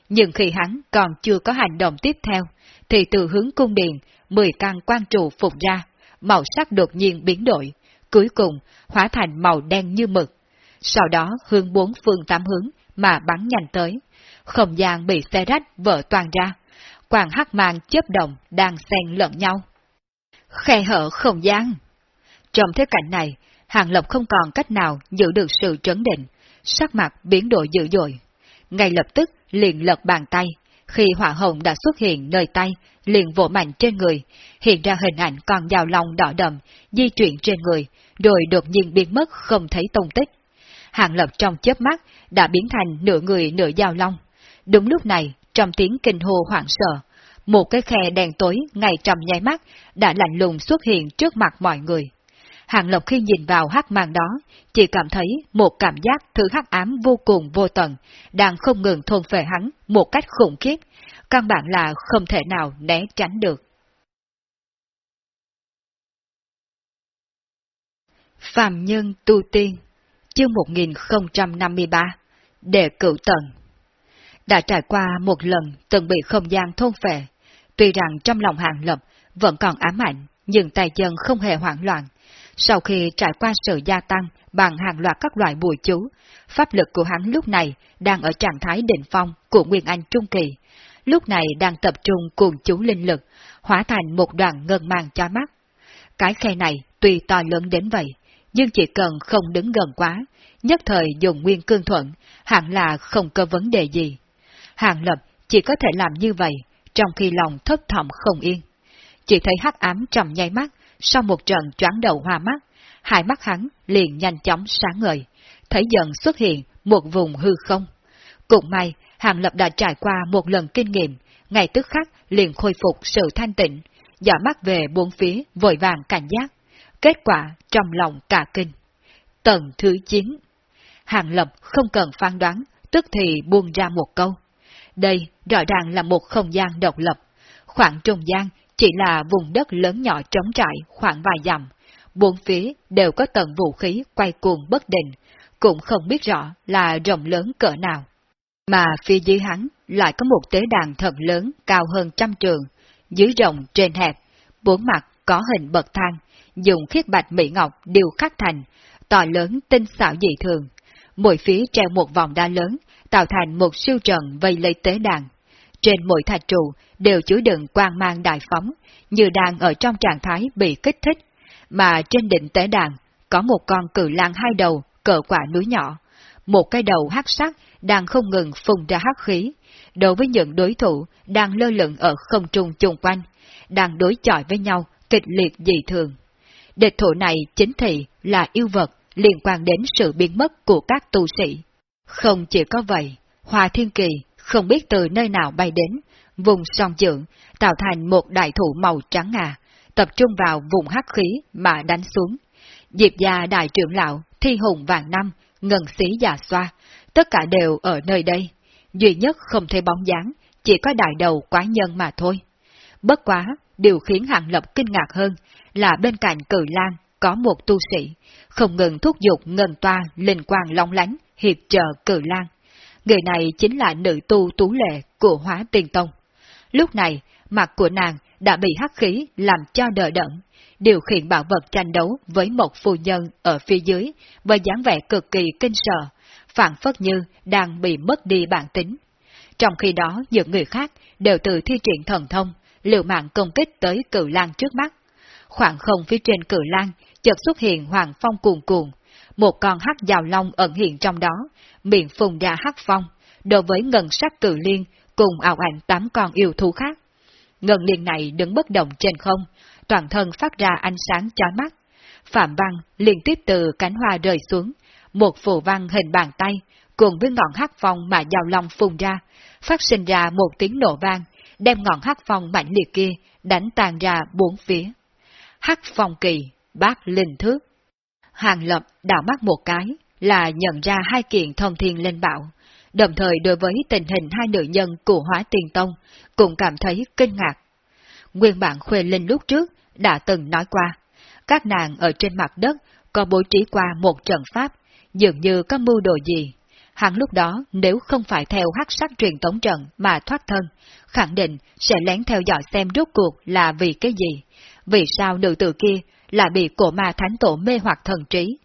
Nhưng khi hắn còn chưa có hành động tiếp theo, thì từ hướng cung điện, 10 căn quan trụ phục ra, màu sắc đột nhiên biến đổi, cuối cùng hóa thành màu đen như mực. Sau đó hướng bốn phương tám hướng mà bắn nhanh tới, không gian bị xe rách vỡ toàn ra, quàng hắc mang chớp động đang xen lẫn nhau. Khe hở không gian Trong thế cảnh này, Hàng Lập không còn cách nào giữ được sự trấn định, sắc mặt biến đổi dữ dội. Ngay lập tức liền lật bàn tay, khi hỏa hồng đã xuất hiện nơi tay, liền vỗ mạnh trên người, hiện ra hình ảnh con dao lòng đỏ đậm, di chuyển trên người, rồi đột nhiên biến mất không thấy tung tích. Hàng Lập trong chớp mắt đã biến thành nửa người nửa dao long. Đúng lúc này, trong tiếng kinh hô hoảng sợ, một cái khe đèn tối ngay trong nháy mắt đã lạnh lùng xuất hiện trước mặt mọi người. Hàng Lộc khi nhìn vào hắc mang đó, chỉ cảm thấy một cảm giác thứ hắc ám vô cùng vô tận, đang không ngừng thôn phệ hắn một cách khủng khiếp, căn bản là không thể nào né tránh được. Phạm Nhân Tu Tiên Chương 1053 Đệ cửu tận đã trải qua một lần từng bị không gian thôn phệ, tuy rằng trong lòng hàng lập vẫn còn ám ảnh, nhưng tay chân không hề hoảng loạn, sau khi trải qua sự gia tăng bằng hàng loạt các loại bùi chú, pháp lực của hắn lúc này đang ở trạng thái đỉnh phong của Nguyên Anh Trung Kỳ. Lúc này đang tập trung cuồng chú linh lực, hóa thành một đoàn ngân mang cho mắt. Cái khe này tuy to lớn đến vậy, nhưng chỉ cần không đứng gần quá, nhất thời dùng nguyên cương thuận, hẳn là không có vấn đề gì. Hàng lập chỉ có thể làm như vậy, trong khi lòng thấp thỏm không yên. Chỉ thấy hắc ám trầm nháy mắt, sau một trận choáng đầu hoa mắt, hai mắt hắn liền nhanh chóng sáng ngời, thấy dần xuất hiện một vùng hư không. Cũng may, Hàng Lập đã trải qua một lần kinh nghiệm, ngay tức khắc liền khôi phục sự thanh tịnh, dõi mắt về bốn phía vội vàng cảnh giác. Kết quả trong lòng cả kinh. Tầng thứ 9 Hàng Lập không cần phán đoán, tức thì buông ra một câu. Đây rõ ràng là một không gian độc lập. Khoảng trung gian chỉ là vùng đất lớn nhỏ trống trải khoảng vài dặm, bốn phía đều có tầng vũ khí quay cuồng bất định, cũng không biết rõ là rộng lớn cỡ nào. Mà phía dưới hắn lại có một tế đàn thật lớn cao hơn trăm trường, dưới rộng trên hẹp, bốn mặt có hình bậc thang, dùng khiết bạch mỹ ngọc điều khắc thành, to lớn tinh xảo dị thường. Mỗi phía treo một vòng đá lớn, tạo thành một siêu trận vây lấy tế đàn. Trên mỗi thạch trụ đều chứa đựng quang mang đại phóng, như đang ở trong trạng thái bị kích thích, mà trên đỉnh tế đàn có một con cử lang hai đầu cỡ quả núi nhỏ, một cái đầu hắc sắc đang không ngừng phun ra hắc khí, đối với những đối thủ đang lơ lửng ở không trung chung quanh, đang đối chọi với nhau kịch liệt dị thường. Địch thủ này chính thị là yêu vật liên quan đến sự biến mất của các tu sĩ. Không chỉ có vậy, Hòa Thiên Kỳ không biết từ nơi nào bay đến, vùng song dưỡng, tạo thành một đại thủ màu trắng ngà, tập trung vào vùng hắc khí mà đánh xuống. Diệp gia đại trưởng lão, thi hùng vàng năm, ngân sĩ già xoa, tất cả đều ở nơi đây. Duy nhất không thấy bóng dáng, chỉ có đại đầu quái nhân mà thôi. Bất quá, điều khiến Hàng Lập kinh ngạc hơn là bên cạnh cử lan có một tu sĩ, không ngừng thúc giục ngân toa linh quang long lánh, hiệp trợ cử lan. Người này chính là nữ tu tú lệ của hóa tiền tông. Lúc này, mặt của nàng đã bị hắc khí làm cho đờ đẫn, điều khiển bảo vật tranh đấu với một phu nhân ở phía dưới với dáng vẻ cực kỳ kinh sợ, phản phất như đang bị mất đi bản tính. Trong khi đó, những người khác đều từ thi triển thần thông, liều mạng công kích tới cử lang trước mắt. Khoảng không phía trên cử lang chợt xuất hiện hoàng phong cuồn cuộn, một con hắc dao long ẩn hiện trong đó, miệng phùng ra hắc phong, đối với ngân sắc cử liên cùng ảo ảnh tám con yêu thú khác. Ngân liên này đứng bất động trên không, toàn thân phát ra ánh sáng chói mắt. Phạm văn liên tiếp từ cánh hoa rơi xuống, một phù văn hình bàn tay, cùng với ngọn hắc phong mà giao long phun ra, phát sinh ra một tiếng nổ vang, đem ngọn hắc phong mạnh liệt kia đánh tàn ra bốn phía. Hắc phong kỳ, bát linh thước. Hàng lập đảo mắt một cái, là nhận ra hai kiện thông thiên linh bảo, đồng thời đối với tình hình hai nữ nhân của hóa tiền tông, cũng cảm thấy kinh ngạc. Nguyên bản Khuê Linh lúc trước đã từng nói qua, các nàng ở trên mặt đất có bố trí qua một trận pháp, dường như có mưu đồ gì. Hắn lúc đó nếu không phải theo hắc sắc truyền tống trận mà thoát thân, khẳng định sẽ lén theo dõi xem rốt cuộc là vì cái gì, vì sao nữ tử kia lại bị cổ ma thánh tổ mê hoặc thần trí.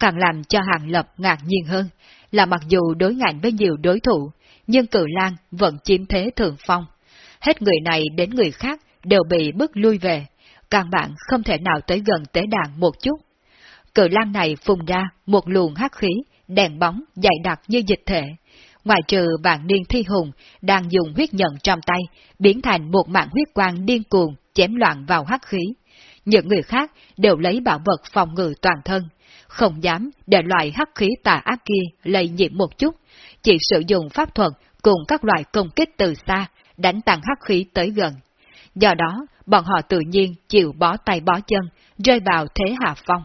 Càng làm cho Hàng Lập ngạc nhiên hơn, là mặc dù đối ngạnh với nhiều đối thủ, nhưng cử lan vẫn chiếm thế thượng phong. Hết người này đến người khác đều bị bức lui về, càng bạn không thể nào tới gần tế đàn một chút. Cử lan này phùng ra một luồng hắc khí, đèn bóng, dày đặc như dịch thể. Ngoài trừ bạn niên thi hùng đang dùng huyết nhận trong tay, biến thành một mạng huyết quang điên cuồng, chém loạn vào hắc khí. Những người khác đều lấy bảo vật phòng ngự toàn thân, không dám để loại hắc khí tà ác kia lây nhiễm một chút, chỉ sử dụng pháp thuật cùng các loại công kích từ xa, đánh tàn hắc khí tới gần. Do đó, bọn họ tự nhiên chịu bó tay bó chân, rơi vào thế hạ phong.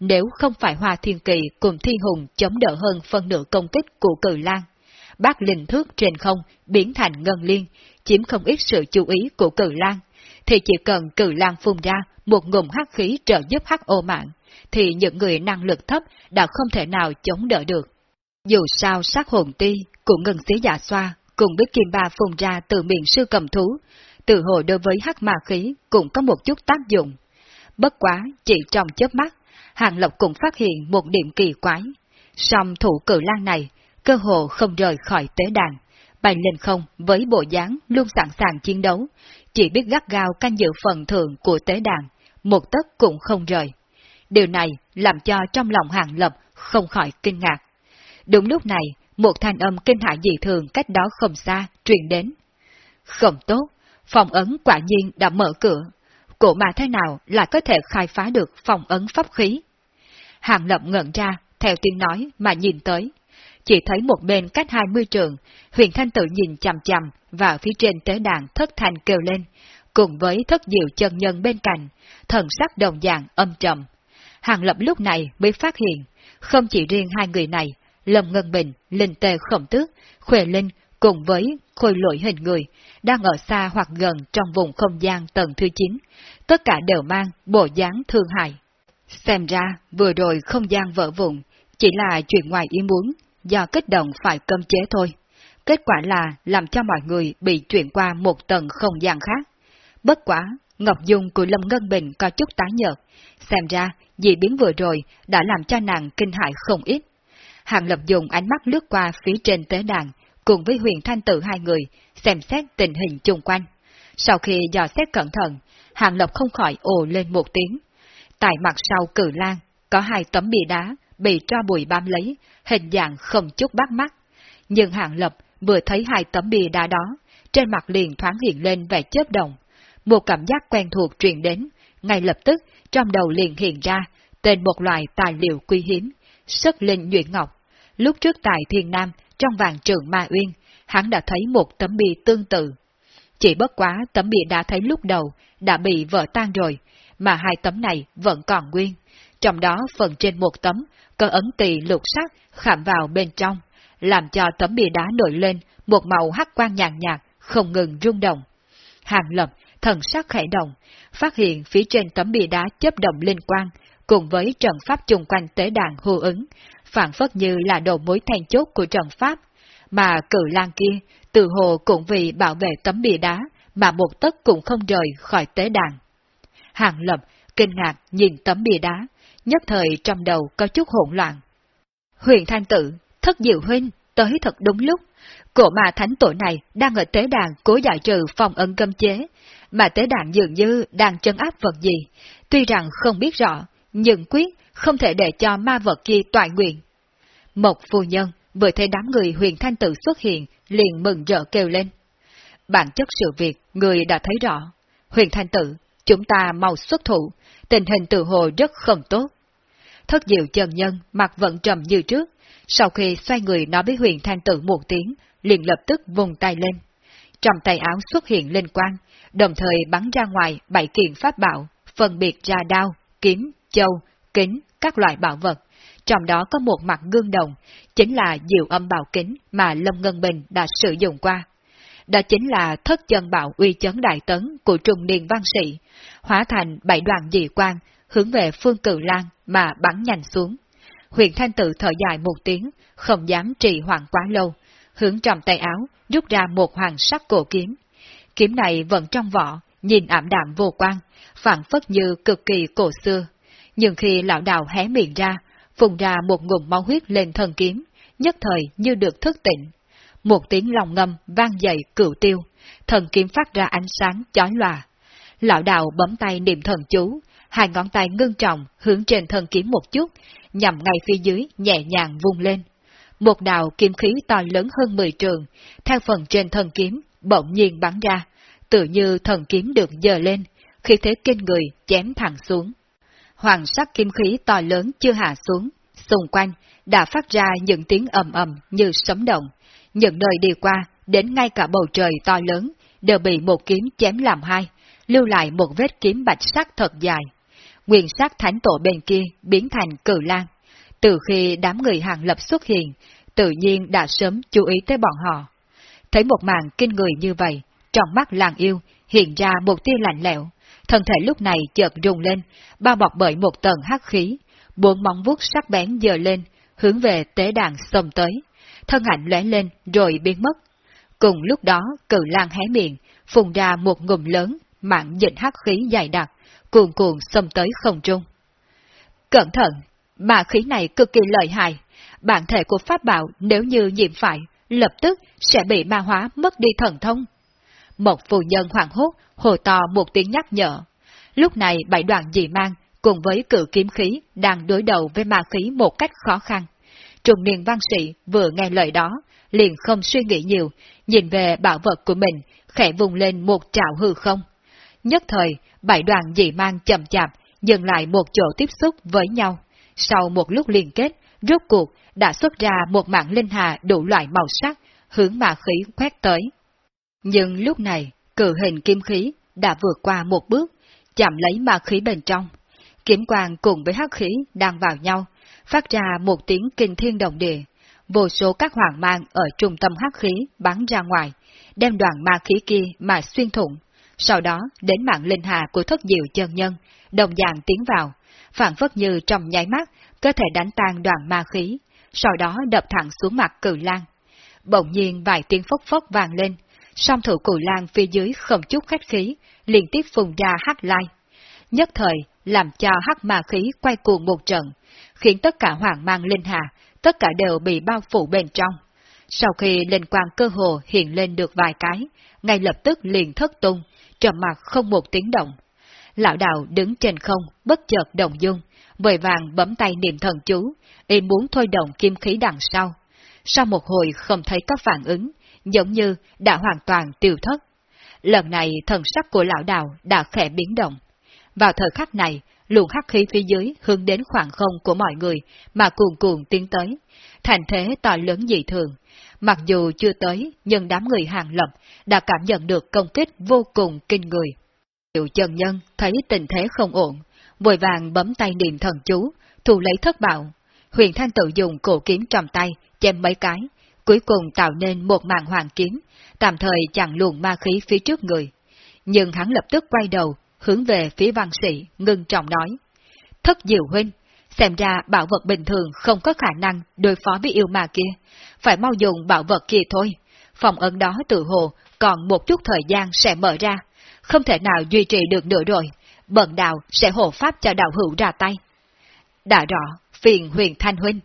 Nếu không phải Hoa Thiên Kỳ cùng Thiên Hùng chống đỡ hơn phân nửa công kích của cử lan, bác linh thước trên không biến thành ngân liên, chiếm không ít sự chú ý của cử lan, thì chỉ cần cử lan phun ra một ngụm hắc khí trợ giúp hắc ô mạng, thì những người năng lực thấp đã không thể nào chống đỡ được. Dù sao sát hồn ti cũng ngừng xí giả xoa, cùng với kim ba phun ra từ miệng sư cầm thú, từ hồ đối với hắc ma khí cũng có một chút tác dụng. Bất quá, chỉ trong chớp mắt, Hàng Lộc cũng phát hiện một điểm kỳ quái. Song thủ cử lan này, cơ hồ không rời khỏi tế đàn, bay lên không với bộ dáng luôn sẵn sàng chiến đấu, chỉ biết gắt gao canh giữ phần thượng của tế đàn, một tấc cũng không rời. Điều này làm cho trong lòng Hàng Lập không khỏi kinh ngạc. Đúng lúc này, một thanh âm kinh hại dị thường cách đó không xa truyền đến. Không tốt, phòng ấn quả nhiên đã mở cửa. Cổ mà thế nào lại có thể khai phá được phòng ấn pháp khí? Hàng Lập ngẩn ra, theo tiếng nói mà nhìn tới. Chỉ thấy một bên cách hai mươi trường, huyền thanh tự nhìn chằm chằm vào phía trên tế đàn thất thanh kêu lên, cùng với thất diệu chân nhân bên cạnh, thần sắc đồng dạng âm trầm, Hàng Lập lúc này mới phát hiện, không chỉ riêng hai người này, Lâm Ngân Bình, Linh Tề Khổng Tước, Khuệ Linh cùng với khôi lỗi hình người, đang ở xa hoặc gần trong vùng không gian tầng thứ 9, tất cả đều mang bộ dáng thương hại. Xem ra, vừa rồi không gian vỡ vụn, chỉ là chuyện ngoài ý muốn, do kích động phải cơm chế thôi. Kết quả là làm cho mọi người bị chuyển qua một tầng không gian khác. Bất quả, Ngọc Dung của Lâm Ngân Bình có chút tái nhợt, xem ra dị biến vừa rồi đã làm cho nàng kinh hại không ít. Hàng Lập dùng ánh mắt lướt qua phía trên tế đàn, cùng với huyền thanh tử hai người, xem xét tình hình chung quanh. Sau khi dò xét cẩn thận, Hàng Lập không khỏi ồ lên một tiếng. Tại mặt sau cử lan, có hai tấm bìa đá bị cho bụi bám lấy, hình dạng không chút bắt mắt. Nhưng Hàng Lập vừa thấy hai tấm bia đá đó, trên mặt liền thoáng hiện lên vẻ chớp động. Một cảm giác quen thuộc truyền đến, ngay lập tức trong đầu liền hiện ra tên một loại tài liệu quý hiếm, sức linh nhuyễn ngọc. Lúc trước tại Thiên Nam, trong vàng trường Ma Uyên, hắn đã thấy một tấm bia tương tự. Chỉ bất quá tấm bia đã thấy lúc đầu đã bị vỡ tan rồi, mà hai tấm này vẫn còn nguyên. Trong đó phần trên một tấm có ấn tỳ lục sắc khảm vào bên trong, làm cho tấm bia đá nổi lên một màu hắc quang nhàn nhạt, không ngừng rung động. Hàng lập thần sắc khẽ động, phát hiện phía trên tấm bia đá chấp động liên quan, cùng với trận pháp chung quanh tế đàn hô ứng, phản phất như là đầu mối then chốt của trận pháp, mà cử lan kia, từ hồ cũng vì bảo vệ tấm bia đá, mà một tấc cũng không rời khỏi tế đàn. Hàng lập, kinh ngạc nhìn tấm bia đá, nhất thời trong đầu có chút hỗn loạn. Huyền Thanh Tử, thất diệu huynh, tới thật đúng lúc. Cổ mà thánh tổ này đang ở tế đàn cố giải trừ phòng ân cấm chế, mà tế đàn dường như đang chân áp vật gì. Tuy rằng không biết rõ, nhưng quyết không thể để cho ma vật kia toại nguyện. Một phu nhân vừa thấy đám người huyền thanh tử xuất hiện, liền mừng rỡ kêu lên. Bản chất sự việc, người đã thấy rõ. Huyền thanh tử, chúng ta mau xuất thủ, tình hình tự hồ rất không tốt. Thất diệu chân nhân, mặt vẫn trầm như trước, sau khi xoay người nói với huyền thanh tử một tiếng, liền lập tức vùng tay lên. Trong tay áo xuất hiện linh quang, đồng thời bắn ra ngoài bảy kiện pháp bảo, phân biệt ra đao, kiếm, châu, kính, các loại bảo vật. Trong đó có một mặt gương đồng, chính là diệu âm bảo kính mà Lâm Ngân Bình đã sử dụng qua. Đó chính là thất chân bảo uy chấn đại tấn của trung niên văn sĩ, hóa thành bảy đoàn dị quang, hướng về phương cử lan mà bắn nhanh xuống. Huyền Thanh Tự thở dài một tiếng, không dám trì hoãn quá lâu, hướng trong tay áo, rút ra một hoàng sắc cổ kiếm. Kiếm này vẫn trong vỏ, nhìn ảm đạm vô quan, phản phất như cực kỳ cổ xưa. Nhưng khi lão đạo hé miệng ra, phùng ra một ngụm máu huyết lên thân kiếm, nhất thời như được thức tỉnh. Một tiếng lòng ngâm vang dậy cửu tiêu, thần kiếm phát ra ánh sáng chói lòa. Lão đạo bấm tay niệm thần chú, hai ngón tay ngưng trọng hướng trên thân kiếm một chút, nhằm ngay phía dưới nhẹ nhàng vung lên. Một đạo kiếm khí to lớn hơn 10 trường, theo phần trên thân kiếm, bỗng nhiên bắn ra, tự như thần kiếm được dờ lên, khi thế kinh người chém thẳng xuống. Hoàng sắc kim khí to lớn chưa hạ xuống, xung quanh đã phát ra những tiếng ầm ầm như sấm động. Những nơi đi qua, đến ngay cả bầu trời to lớn, đều bị một kiếm chém làm hai, lưu lại một vết kiếm bạch sắc thật dài. Nguyên sắc thánh tổ bên kia biến thành cử lan. Từ khi đám người hàng lập xuất hiện, tự nhiên đã sớm chú ý tới bọn họ. Thấy một màn kinh người như vậy, trong mắt làng yêu hiện ra một tia lạnh lẽo, thân thể lúc này chợt rung lên, bao bọc bởi một tầng hắc khí, bốn móng vuốt sắc bén dờ lên, hướng về tế đàn xông tới, thân ảnh lóe lên rồi biến mất. Cùng lúc đó, cử lang hé miệng, phun ra một ngụm lớn, mạng dịch hắc khí dài đặc, cuồn cuộn xông tới không trung. Cẩn thận, mà khí này cực kỳ lợi hại, bản thể của pháp bảo nếu như nhiễm phải, lập tức sẽ bị ma hóa mất đi thần thông. Một phù nhân hoàng hốt, hồ to một tiếng nhắc nhở. Lúc này bảy đoàn dị mang, cùng với cự kiếm khí, đang đối đầu với ma khí một cách khó khăn. Trùng niên văn sĩ vừa nghe lời đó, liền không suy nghĩ nhiều, nhìn về bảo vật của mình, khẽ vùng lên một trạo hư không. Nhất thời, bảy đoàn dị mang chậm chạp, dừng lại một chỗ tiếp xúc với nhau. Sau một lúc liên kết, rốt cuộc đã xuất ra một mạng linh hà đủ loại màu sắc, hướng ma khí quét tới. Nhưng lúc này, cự hình kim khí đã vượt qua một bước, chạm lấy ma khí bên trong. Kiếm quang cùng với hắc khí đang vào nhau, phát ra một tiếng kinh thiên động địa. Vô số các hoàng mang ở trung tâm hắc khí bắn ra ngoài, đem đoàn ma khí kia mà xuyên thủng. Sau đó đến mạng linh hà của thất diệu chân nhân, đồng dạng tiến vào, phản phất như trong nháy mắt có thể đánh tan đoàn ma khí, sau đó đập thẳng xuống mặt cử lan. Bỗng nhiên vài tiếng phốc phốc vàng lên, song thủ cử lan phía dưới không chút khách khí, liên tiếp phùng ra hát lai. Nhất thời, làm cho hắc ma khí quay cuồng một trận, khiến tất cả hoàng mang linh hà, tất cả đều bị bao phủ bên trong. Sau khi linh quang cơ hồ hiện lên được vài cái, ngay lập tức liền thất tung, trầm mặt không một tiếng động. Lão đạo đứng trên không, bất chợt động dung, vội vàng bấm tay niệm thần chú, y muốn thôi động kim khí đằng sau. Sau một hồi không thấy các phản ứng, giống như đã hoàn toàn tiêu thất. Lần này thần sắc của lão đạo đã khẽ biến động. Vào thời khắc này, luồng hắc khí phía dưới hướng đến khoảng không của mọi người mà cuồn cuộn tiến tới, thành thế to lớn dị thường. Mặc dù chưa tới, nhưng đám người hàng lập đã cảm nhận được công kích vô cùng kinh người. Triệu chân nhân thấy tình thế không ổn, vội vàng bấm tay niệm thần chú, thu lấy thất bạo. Huyền Thanh tự dùng cổ kiếm trong tay, chém mấy cái, cuối cùng tạo nên một màn hoàng kiếm, tạm thời chặn luồng ma khí phía trước người. Nhưng hắn lập tức quay đầu, hướng về phía văn sĩ, ngưng trọng nói. Thất diệu huynh, xem ra bảo vật bình thường không có khả năng đối phó với yêu ma kia, phải mau dùng bảo vật kia thôi. Phòng ấn đó tự hồ còn một chút thời gian sẽ mở ra, không thể nào duy trì được nữa rồi, bận đạo sẽ hộ pháp cho đạo hữu ra tay. Đã rõ, phiền huyền thanh huynh.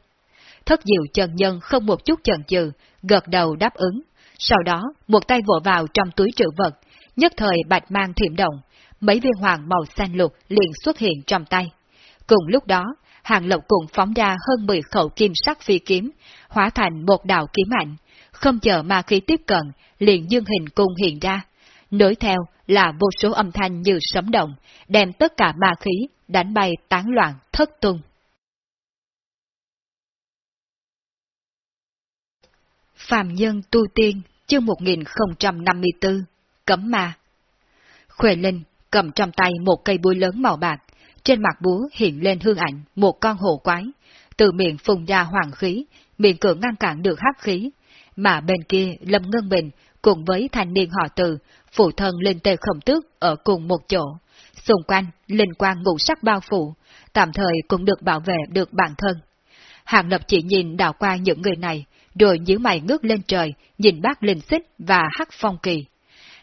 Thất diệu chân nhân không một chút chần chừ, gật đầu đáp ứng. Sau đó, một tay vỗ vào trong túi trữ vật, nhất thời bạch mang thiểm động, mấy viên hoàng màu xanh lục liền xuất hiện trong tay. Cùng lúc đó, Hàng Lộc cũng phóng ra hơn 10 khẩu kim sắc phi kiếm, hóa thành một đạo kiếm mạnh, không chờ ma khí tiếp cận, liền dương hình cung hiện ra. Nối theo là vô số âm thanh như sấm động, đem tất cả ma khí đánh bay tán loạn thất tung. Phạm Nhân Tu Tiên, chương 1054, Cấm Ma Khuệ Linh cầm trong tay một cây búa lớn màu bạc, trên mặt búa hiện lên hương ảnh một con hổ quái, từ miệng phun ra hoàng khí, miệng cửa ngăn cản được hắc khí, mà bên kia Lâm Ngân Bình cùng với thanh niên họ từ, phụ thân lên tề khổng tước ở cùng một chỗ, xung quanh linh quang ngũ sắc bao phủ, tạm thời cũng được bảo vệ được bản thân. Hàng lập chỉ nhìn đảo qua những người này, rồi nhíu mày ngước lên trời, nhìn bác linh xích và hắc phong kỳ.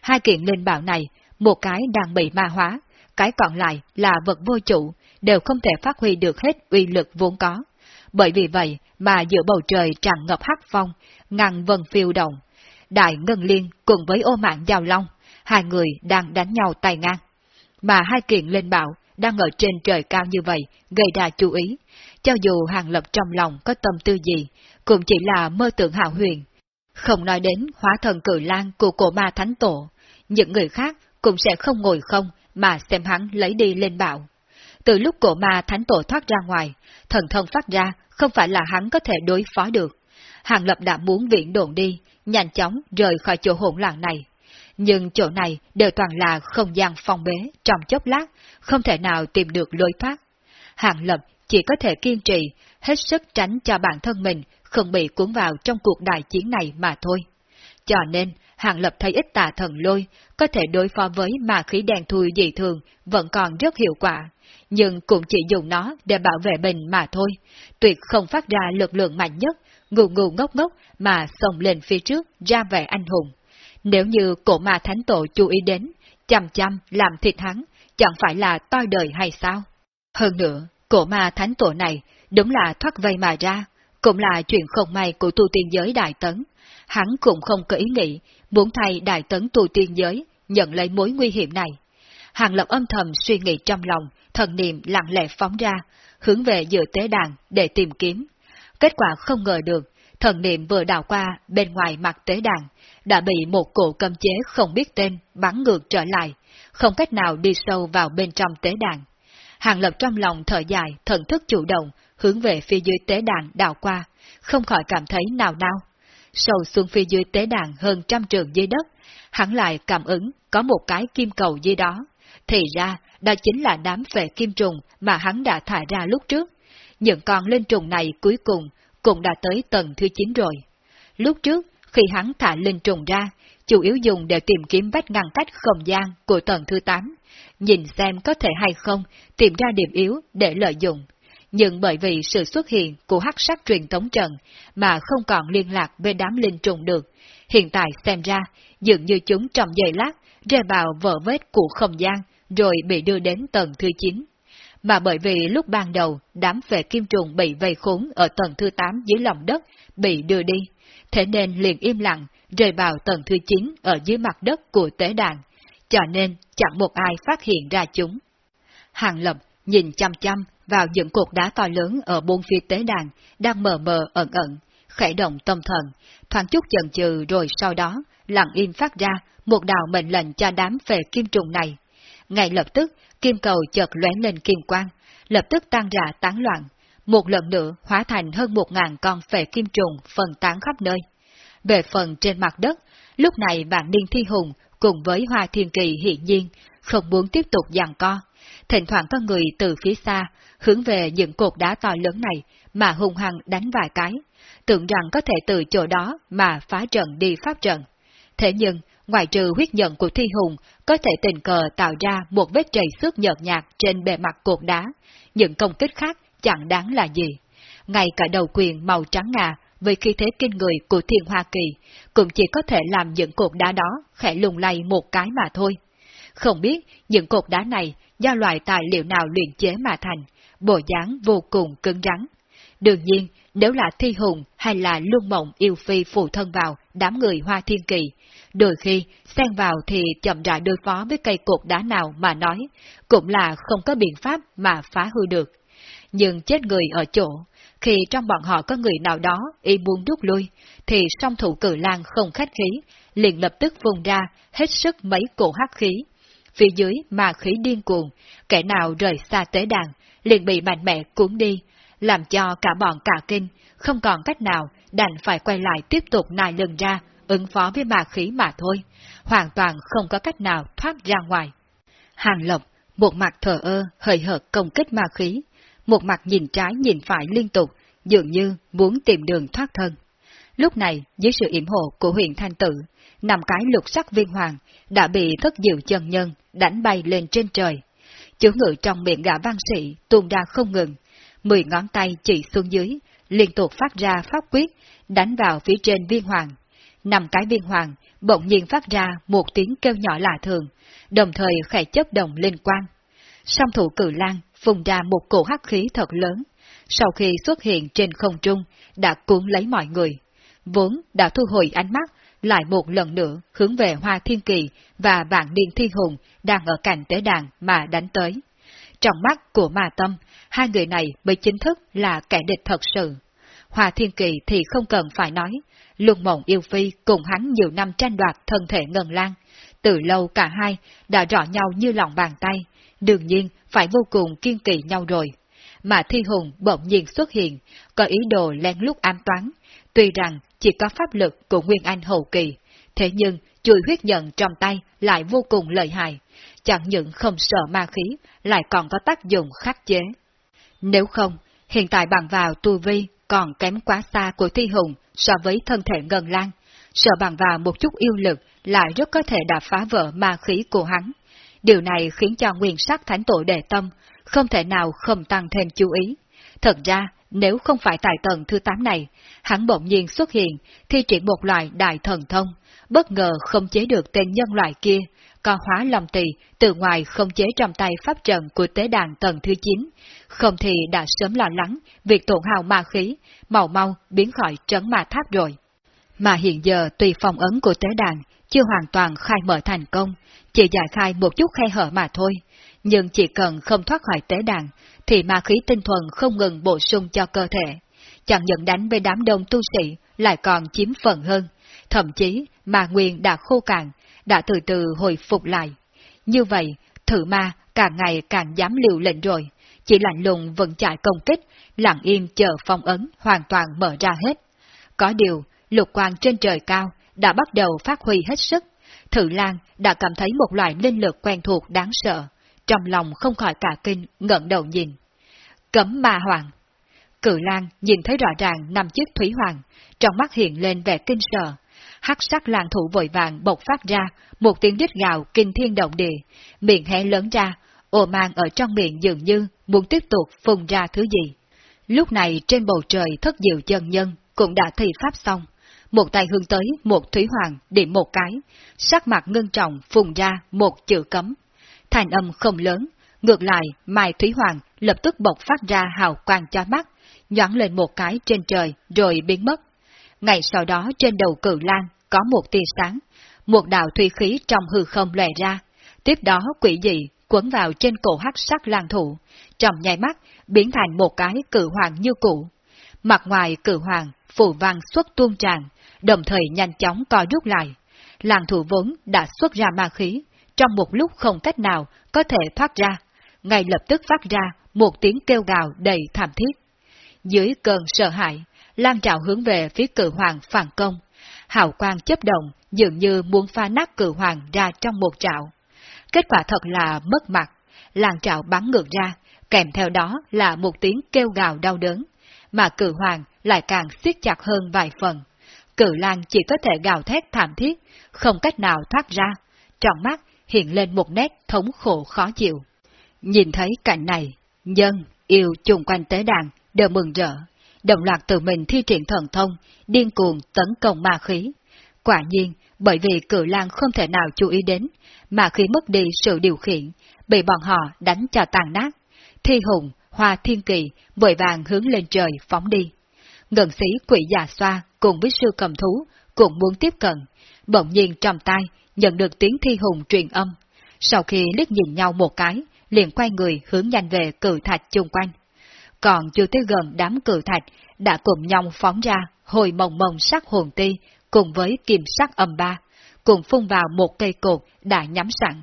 Hai kiện linh bảo này, một cái đang bị ma hóa, cái còn lại là vật vô chủ, đều không thể phát huy được hết uy lực vốn có. Bởi vì vậy mà giữa bầu trời tràn ngập hắc phong, ngàn vần phiêu động. Đại Ngân Liên cùng với ô mạng Giao Long, hai người đang đánh nhau tay ngang. Mà hai kiện lên bảo đang ở trên trời cao như vậy, gây ra chú ý. Cho dù Hàng Lập trong lòng có tâm tư gì, cũng chỉ là mơ tưởng hào huyền. Không nói đến hóa thần cử lang của cổ ma thánh tổ, những người khác cũng sẽ không ngồi không mà xem hắn lấy đi lên bạo. Từ lúc cổ ma thánh tổ thoát ra ngoài, thần thông phát ra không phải là hắn có thể đối phó được. Hàng Lập đã muốn viễn đồn đi, nhanh chóng rời khỏi chỗ hỗn loạn này. Nhưng chỗ này đều toàn là không gian phong bế trong chốc lát, không thể nào tìm được lối thoát. Hàng Lập chỉ có thể kiên trì, hết sức tránh cho bản thân mình không bị cuốn vào trong cuộc đại chiến này mà thôi. Cho nên, Hàng Lập thấy ít tà thần lôi, có thể đối phó với ma khí đen thui dị thường, vẫn còn rất hiệu quả, nhưng cũng chỉ dùng nó để bảo vệ mình mà thôi, tuyệt không phát ra lực lượng mạnh nhất, ngù ngù ngốc ngốc mà xông lên phía trước ra vẻ anh hùng. Nếu như cổ ma thánh tổ chú ý đến, chăm chăm làm thịt hắn, chẳng phải là toi đời hay sao? Hơn nữa, cổ ma thánh tổ này đúng là thoát vây mà ra, cũng là chuyện không may của tu tiên giới đại tấn. Hắn cũng không có ý nghĩ muốn thay đại tấn tu tiên giới nhận lấy mối nguy hiểm này. Hàng Lập âm thầm suy nghĩ trong lòng, thần niệm lặng lẽ phóng ra, hướng về giữa tế đàn để tìm kiếm. Kết quả không ngờ được, thần niệm vừa đào qua bên ngoài mặt tế đàn, đã bị một cổ cầm chế không biết tên bắn ngược trở lại, không cách nào đi sâu vào bên trong tế đàn. Hàng Lập trong lòng thở dài, thần thức chủ động, hướng về phía dưới tế đàn đào qua, không khỏi cảm thấy nào nào. Sâu xuống phía dưới tế đàn hơn trăm trường dưới đất, hắn lại cảm ứng có một cái kim cầu dưới đó. Thì ra, đó chính là đám phệ kim trùng mà hắn đã thả ra lúc trước. Những con linh trùng này cuối cùng cũng đã tới tầng thứ 9 rồi. Lúc trước, khi hắn thả linh trùng ra, chủ yếu dùng để tìm kiếm vách ngăn cách không gian của tầng thứ 8, nhìn xem có thể hay không tìm ra điểm yếu để lợi dụng. Nhưng bởi vì sự xuất hiện của hắc sắc truyền tống trận mà không còn liên lạc với đám linh trùng được, hiện tại xem ra dường như chúng trong giây lát rơi vào vỡ vết của không gian rồi bị đưa đến tầng thứ 9. Mà bởi vì lúc ban đầu đám vệ kim trùng bị vây khốn ở tầng thứ 8 dưới lòng đất bị đưa đi, thế nên liền im lặng rơi vào tầng thứ 9 ở dưới mặt đất của tế đàn, cho nên chẳng một ai phát hiện ra chúng. Hàng Lập nhìn chăm chăm vào những cột đá to lớn ở bốn phía tế đàn, đang mờ mờ ẩn ẩn, khẽ động tâm thần, thoáng chút chần chừ rồi sau đó, lặng im phát ra một đạo mệnh lệnh cho đám về kim trùng này. Ngay lập tức, kim cầu chợt lóe lên kim quang, lập tức tan ra tán loạn, một lần nữa hóa thành hơn một ngàn con phệ kim trùng phân tán khắp nơi. Về phần trên mặt đất, lúc này bạn điên thi hùng cùng với hoa thiên kỳ hiện nhiên, không muốn tiếp tục giằng co. Thỉnh thoảng có người từ phía xa, hướng về những cột đá to lớn này mà hung hăng đánh vài cái, tưởng rằng có thể từ chỗ đó mà phá trận đi pháp trận. Thế nhưng, ngoài trừ huyết nhận của thi hùng có thể tình cờ tạo ra một vết chảy xước nhợt nhạt trên bề mặt cột đá, những công kích khác chẳng đáng là gì. Ngay cả đầu quyền màu trắng ngà với khí thế kinh người của thiên hoa kỳ, cũng chỉ có thể làm những cột đá đó khẽ lùng lay một cái mà thôi. Không biết những cột đá này do loại tài liệu nào luyện chế mà thành, bộ dáng vô cùng cứng rắn. Đương nhiên, nếu là thi hùng hay là luân mộng yêu phi phụ thân vào đám người hoa thiên kỳ, đôi khi xen vào thì chậm rãi đối phó với cây cột đá nào mà nói, cũng là không có biện pháp mà phá hư được. nhưng chết người ở chỗ. Khi trong bọn họ có người nào đó y muốn rút lui, thì song thủ cử lang không khách khí, liền lập tức vùng ra hết sức mấy cổ hắc khí. Phía dưới mà khí điên cuồng, kẻ nào rời xa tế đàn, liền bị mạnh mẽ cuốn đi, làm cho cả bọn cả kinh, không còn cách nào đành phải quay lại tiếp tục nài lần ra, ứng phó với ma khí mà thôi, hoàn toàn không có cách nào thoát ra ngoài. Hàng Lộc, một mặt thờ ơ, hời hợt công kích ma khí, một mặt nhìn trái nhìn phải liên tục, dường như muốn tìm đường thoát thân. Lúc này, dưới sự yểm hộ của huyện Thanh Tử, năm cái lục sắc viên hoàng đã bị thất diệu chân nhân đánh bay lên trên trời. Chú ngự trong miệng gã văn sĩ tuôn ra không ngừng, mười ngón tay chỉ xuống dưới, liên tục phát ra pháp quyết, đánh vào phía trên viên hoàng. Năm cái viên hoàng bỗng nhiên phát ra một tiếng kêu nhỏ lạ thường, đồng thời khẽ chấp đồng linh quang. Song thủ cử lang phùng ra một cổ hắc khí thật lớn, sau khi xuất hiện trên không trung, đã cuốn lấy mọi người. Vốn đã thu hồi ánh mắt, lại một lần nữa hướng về Hoa Thiên Kỳ và Vạn Niên Thiên Hùng đang ở cạnh tế đàn mà đánh tới. Trong mắt của Ma Tâm, hai người này mới chính thức là kẻ địch thật sự. Hoa Thiên Kỳ thì không cần phải nói, Luân Mộng Yêu Phi cùng hắn nhiều năm tranh đoạt thân thể ngân lan. Từ lâu cả hai đã rõ nhau như lòng bàn tay, đương nhiên phải vô cùng kiên kỳ nhau rồi. Mà Thi Hùng bỗng nhiên xuất hiện, có ý đồ lén lút ám toán. Tuy rằng chỉ có pháp lực của Nguyên Anh hậu kỳ, thế nhưng chuỗi huyết nhận trong tay lại vô cùng lợi hại. Chẳng những không sợ ma khí, lại còn có tác dụng khắc chế. Nếu không, hiện tại bằng vào tu vi còn kém quá xa của Thi Hùng so với thân thể ngân lan, sợ bằng vào một chút yêu lực lại rất có thể đã phá vỡ ma khí của hắn. Điều này khiến cho nguyên sắc thánh tổ đề tâm, không thể nào không tăng thêm chú ý. Thật ra, nếu không phải tại tầng thứ 8 này, hắn bỗng nhiên xuất hiện, thi triển một loại đại thần thông, bất ngờ không chế được tên nhân loại kia, còn hóa lòng tỳ từ ngoài không chế trong tay pháp trận của tế đàn tầng thứ 9, không thì đã sớm lo lắng việc tổn hào ma khí, màu mau biến khỏi trấn ma tháp rồi. Mà hiện giờ tùy phong ấn của tế đàn chưa hoàn toàn khai mở thành công, chỉ giải khai một chút khe hở mà thôi. Nhưng chỉ cần không thoát khỏi tế đàn, thì ma khí tinh thuần không ngừng bổ sung cho cơ thể. Chẳng những đánh với đám đông tu sĩ, lại còn chiếm phần hơn. Thậm chí, ma nguyên đã khô cạn, đã từ từ hồi phục lại. Như vậy, thử ma càng ngày càng dám liều lệnh rồi, chỉ lạnh lùng vẫn chạy công kích, lặng im chờ phong ấn hoàn toàn mở ra hết. Có điều, lục quang trên trời cao đã bắt đầu phát huy hết sức. Thử Lan đã cảm thấy một loại linh lực quen thuộc đáng sợ, trong lòng không khỏi cả kinh, ngẩng đầu nhìn. Cấm ma hoàng. Cự Lan nhìn thấy rõ ràng năm chiếc thủy hoàng, trong mắt hiện lên vẻ kinh sợ, hắc sắc làng thủ vội vàng bộc phát ra một tiếng đít gào kinh thiên động địa, miệng hé lớn ra, ồ mang ở trong miệng dường như muốn tiếp tục phun ra thứ gì. Lúc này trên bầu trời thất diệu chân nhân cũng đã thi pháp xong, một tay hướng tới một thủy hoàng điểm một cái, sắc mặt ngưng trọng phùng ra một chữ cấm. Thành âm không lớn, ngược lại Mai Thủy Hoàng lập tức bộc phát ra hào quang cho mắt, nhoáng lên một cái trên trời rồi biến mất. Ngày sau đó trên đầu cử lan có một tia sáng, một đạo thủy khí trong hư không lòe ra, tiếp đó quỷ dị quấn vào trên cổ hắc sắc lan thụ, trong nháy mắt biến thành một cái cử hoàng như cũ. Mặt ngoài cử hoàng, phù văn xuất tuôn tràn, đồng thời nhanh chóng co rút lại. Làng thủ vốn đã xuất ra ma khí, trong một lúc không cách nào có thể thoát ra, ngay lập tức phát ra một tiếng kêu gào đầy thảm thiết. Dưới cơn sợ hãi, lan trào hướng về phía cử hoàng phản công. Hào quang chấp động, dường như muốn pha nát cử hoàng ra trong một trạo. Kết quả thật là mất mặt, lan trào bắn ngược ra, kèm theo đó là một tiếng kêu gào đau đớn, mà cử hoàng lại càng siết chặt hơn vài phần. Cử lan chỉ có thể gào thét thảm thiết, không cách nào thoát ra, trong mắt hiện lên một nét thống khổ khó chịu. Nhìn thấy cảnh này, nhân, yêu chung quanh tế đàn đều mừng rỡ, đồng loạt tự mình thi triển thần thông, điên cuồng tấn công ma khí. Quả nhiên, bởi vì cử lang không thể nào chú ý đến, mà khi mất đi sự điều khiển, bị bọn họ đánh cho tàn nát. Thi hùng, hoa thiên kỳ, vội vàng hướng lên trời phóng đi. Ngân sĩ quỷ già xoa cùng với sư cầm thú cũng muốn tiếp cận, bỗng nhiên trong tay nhận được tiếng thi hùng truyền âm. Sau khi liếc nhìn nhau một cái, liền quay người hướng nhanh về cử thạch chung quanh. còn chưa tới gần đám cử thạch, đã cùng nhau phóng ra hồi mồng mồng sắc hồn ti, cùng với kiềm sắc âm ba, cùng phun vào một cây cột đã nhắm sẵn.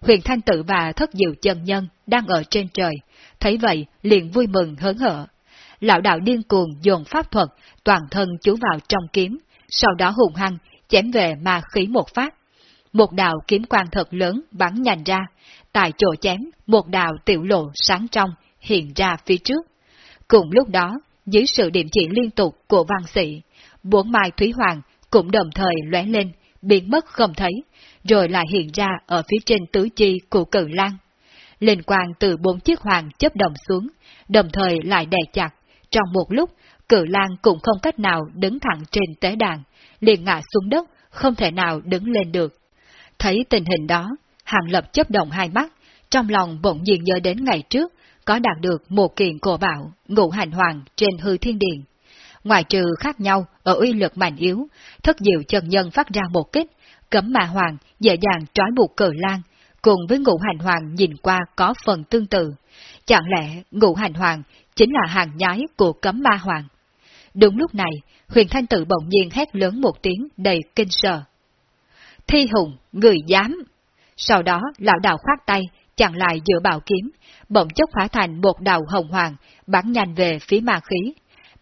Huyền Thanh Tử và Thất Diệu Chân Nhân đang ở trên trời, thấy vậy liền vui mừng hớn hở. Lão đạo điên cuồng dồn pháp thuật, toàn thân chú vào trong kiếm, sau đó hùng hăng chém về ma khí một phát. Một đạo kiếm quang thật lớn bắn nhành ra, tại chỗ chém, một đạo tiểu lộ sáng trong hiện ra phía trước. Cùng lúc đó, dưới sự điểm chỉ liên tục của văn sĩ, bốn mai thúy hoàng cũng đồng thời lóe lên, biến mất không thấy, rồi lại hiện ra ở phía trên tứ chi của cự lan. Linh quang từ bốn chiếc hoàng chấp đồng xuống, đồng thời lại đè chặt. Trong một lúc, cự lan cũng không cách nào đứng thẳng trên tế đàn, liền ngã xuống đất, không thể nào đứng lên được. Thấy tình hình đó, Hàng Lập chấp động hai mắt, trong lòng bỗng nhiên nhớ đến ngày trước, có đạt được một kiện cổ bảo, ngũ hành hoàng trên hư thiên điện. Ngoài trừ khác nhau ở uy lực mạnh yếu, thất diệu chân nhân phát ra một kích, cấm ma hoàng dễ dàng trói buộc cờ lan, cùng với ngũ hành hoàng nhìn qua có phần tương tự. Chẳng lẽ ngũ hành hoàng chính là hàng nhái của cấm ma hoàng? Đúng lúc này, huyền thanh tử bỗng nhiên hét lớn một tiếng đầy kinh sợ. Thi hùng, người dám! Sau đó, lão đạo khoát tay, chặn lại giữa bảo kiếm, bỗng chốc hóa thành một đầu hồng hoàng, bắn nhanh về phía ma khí.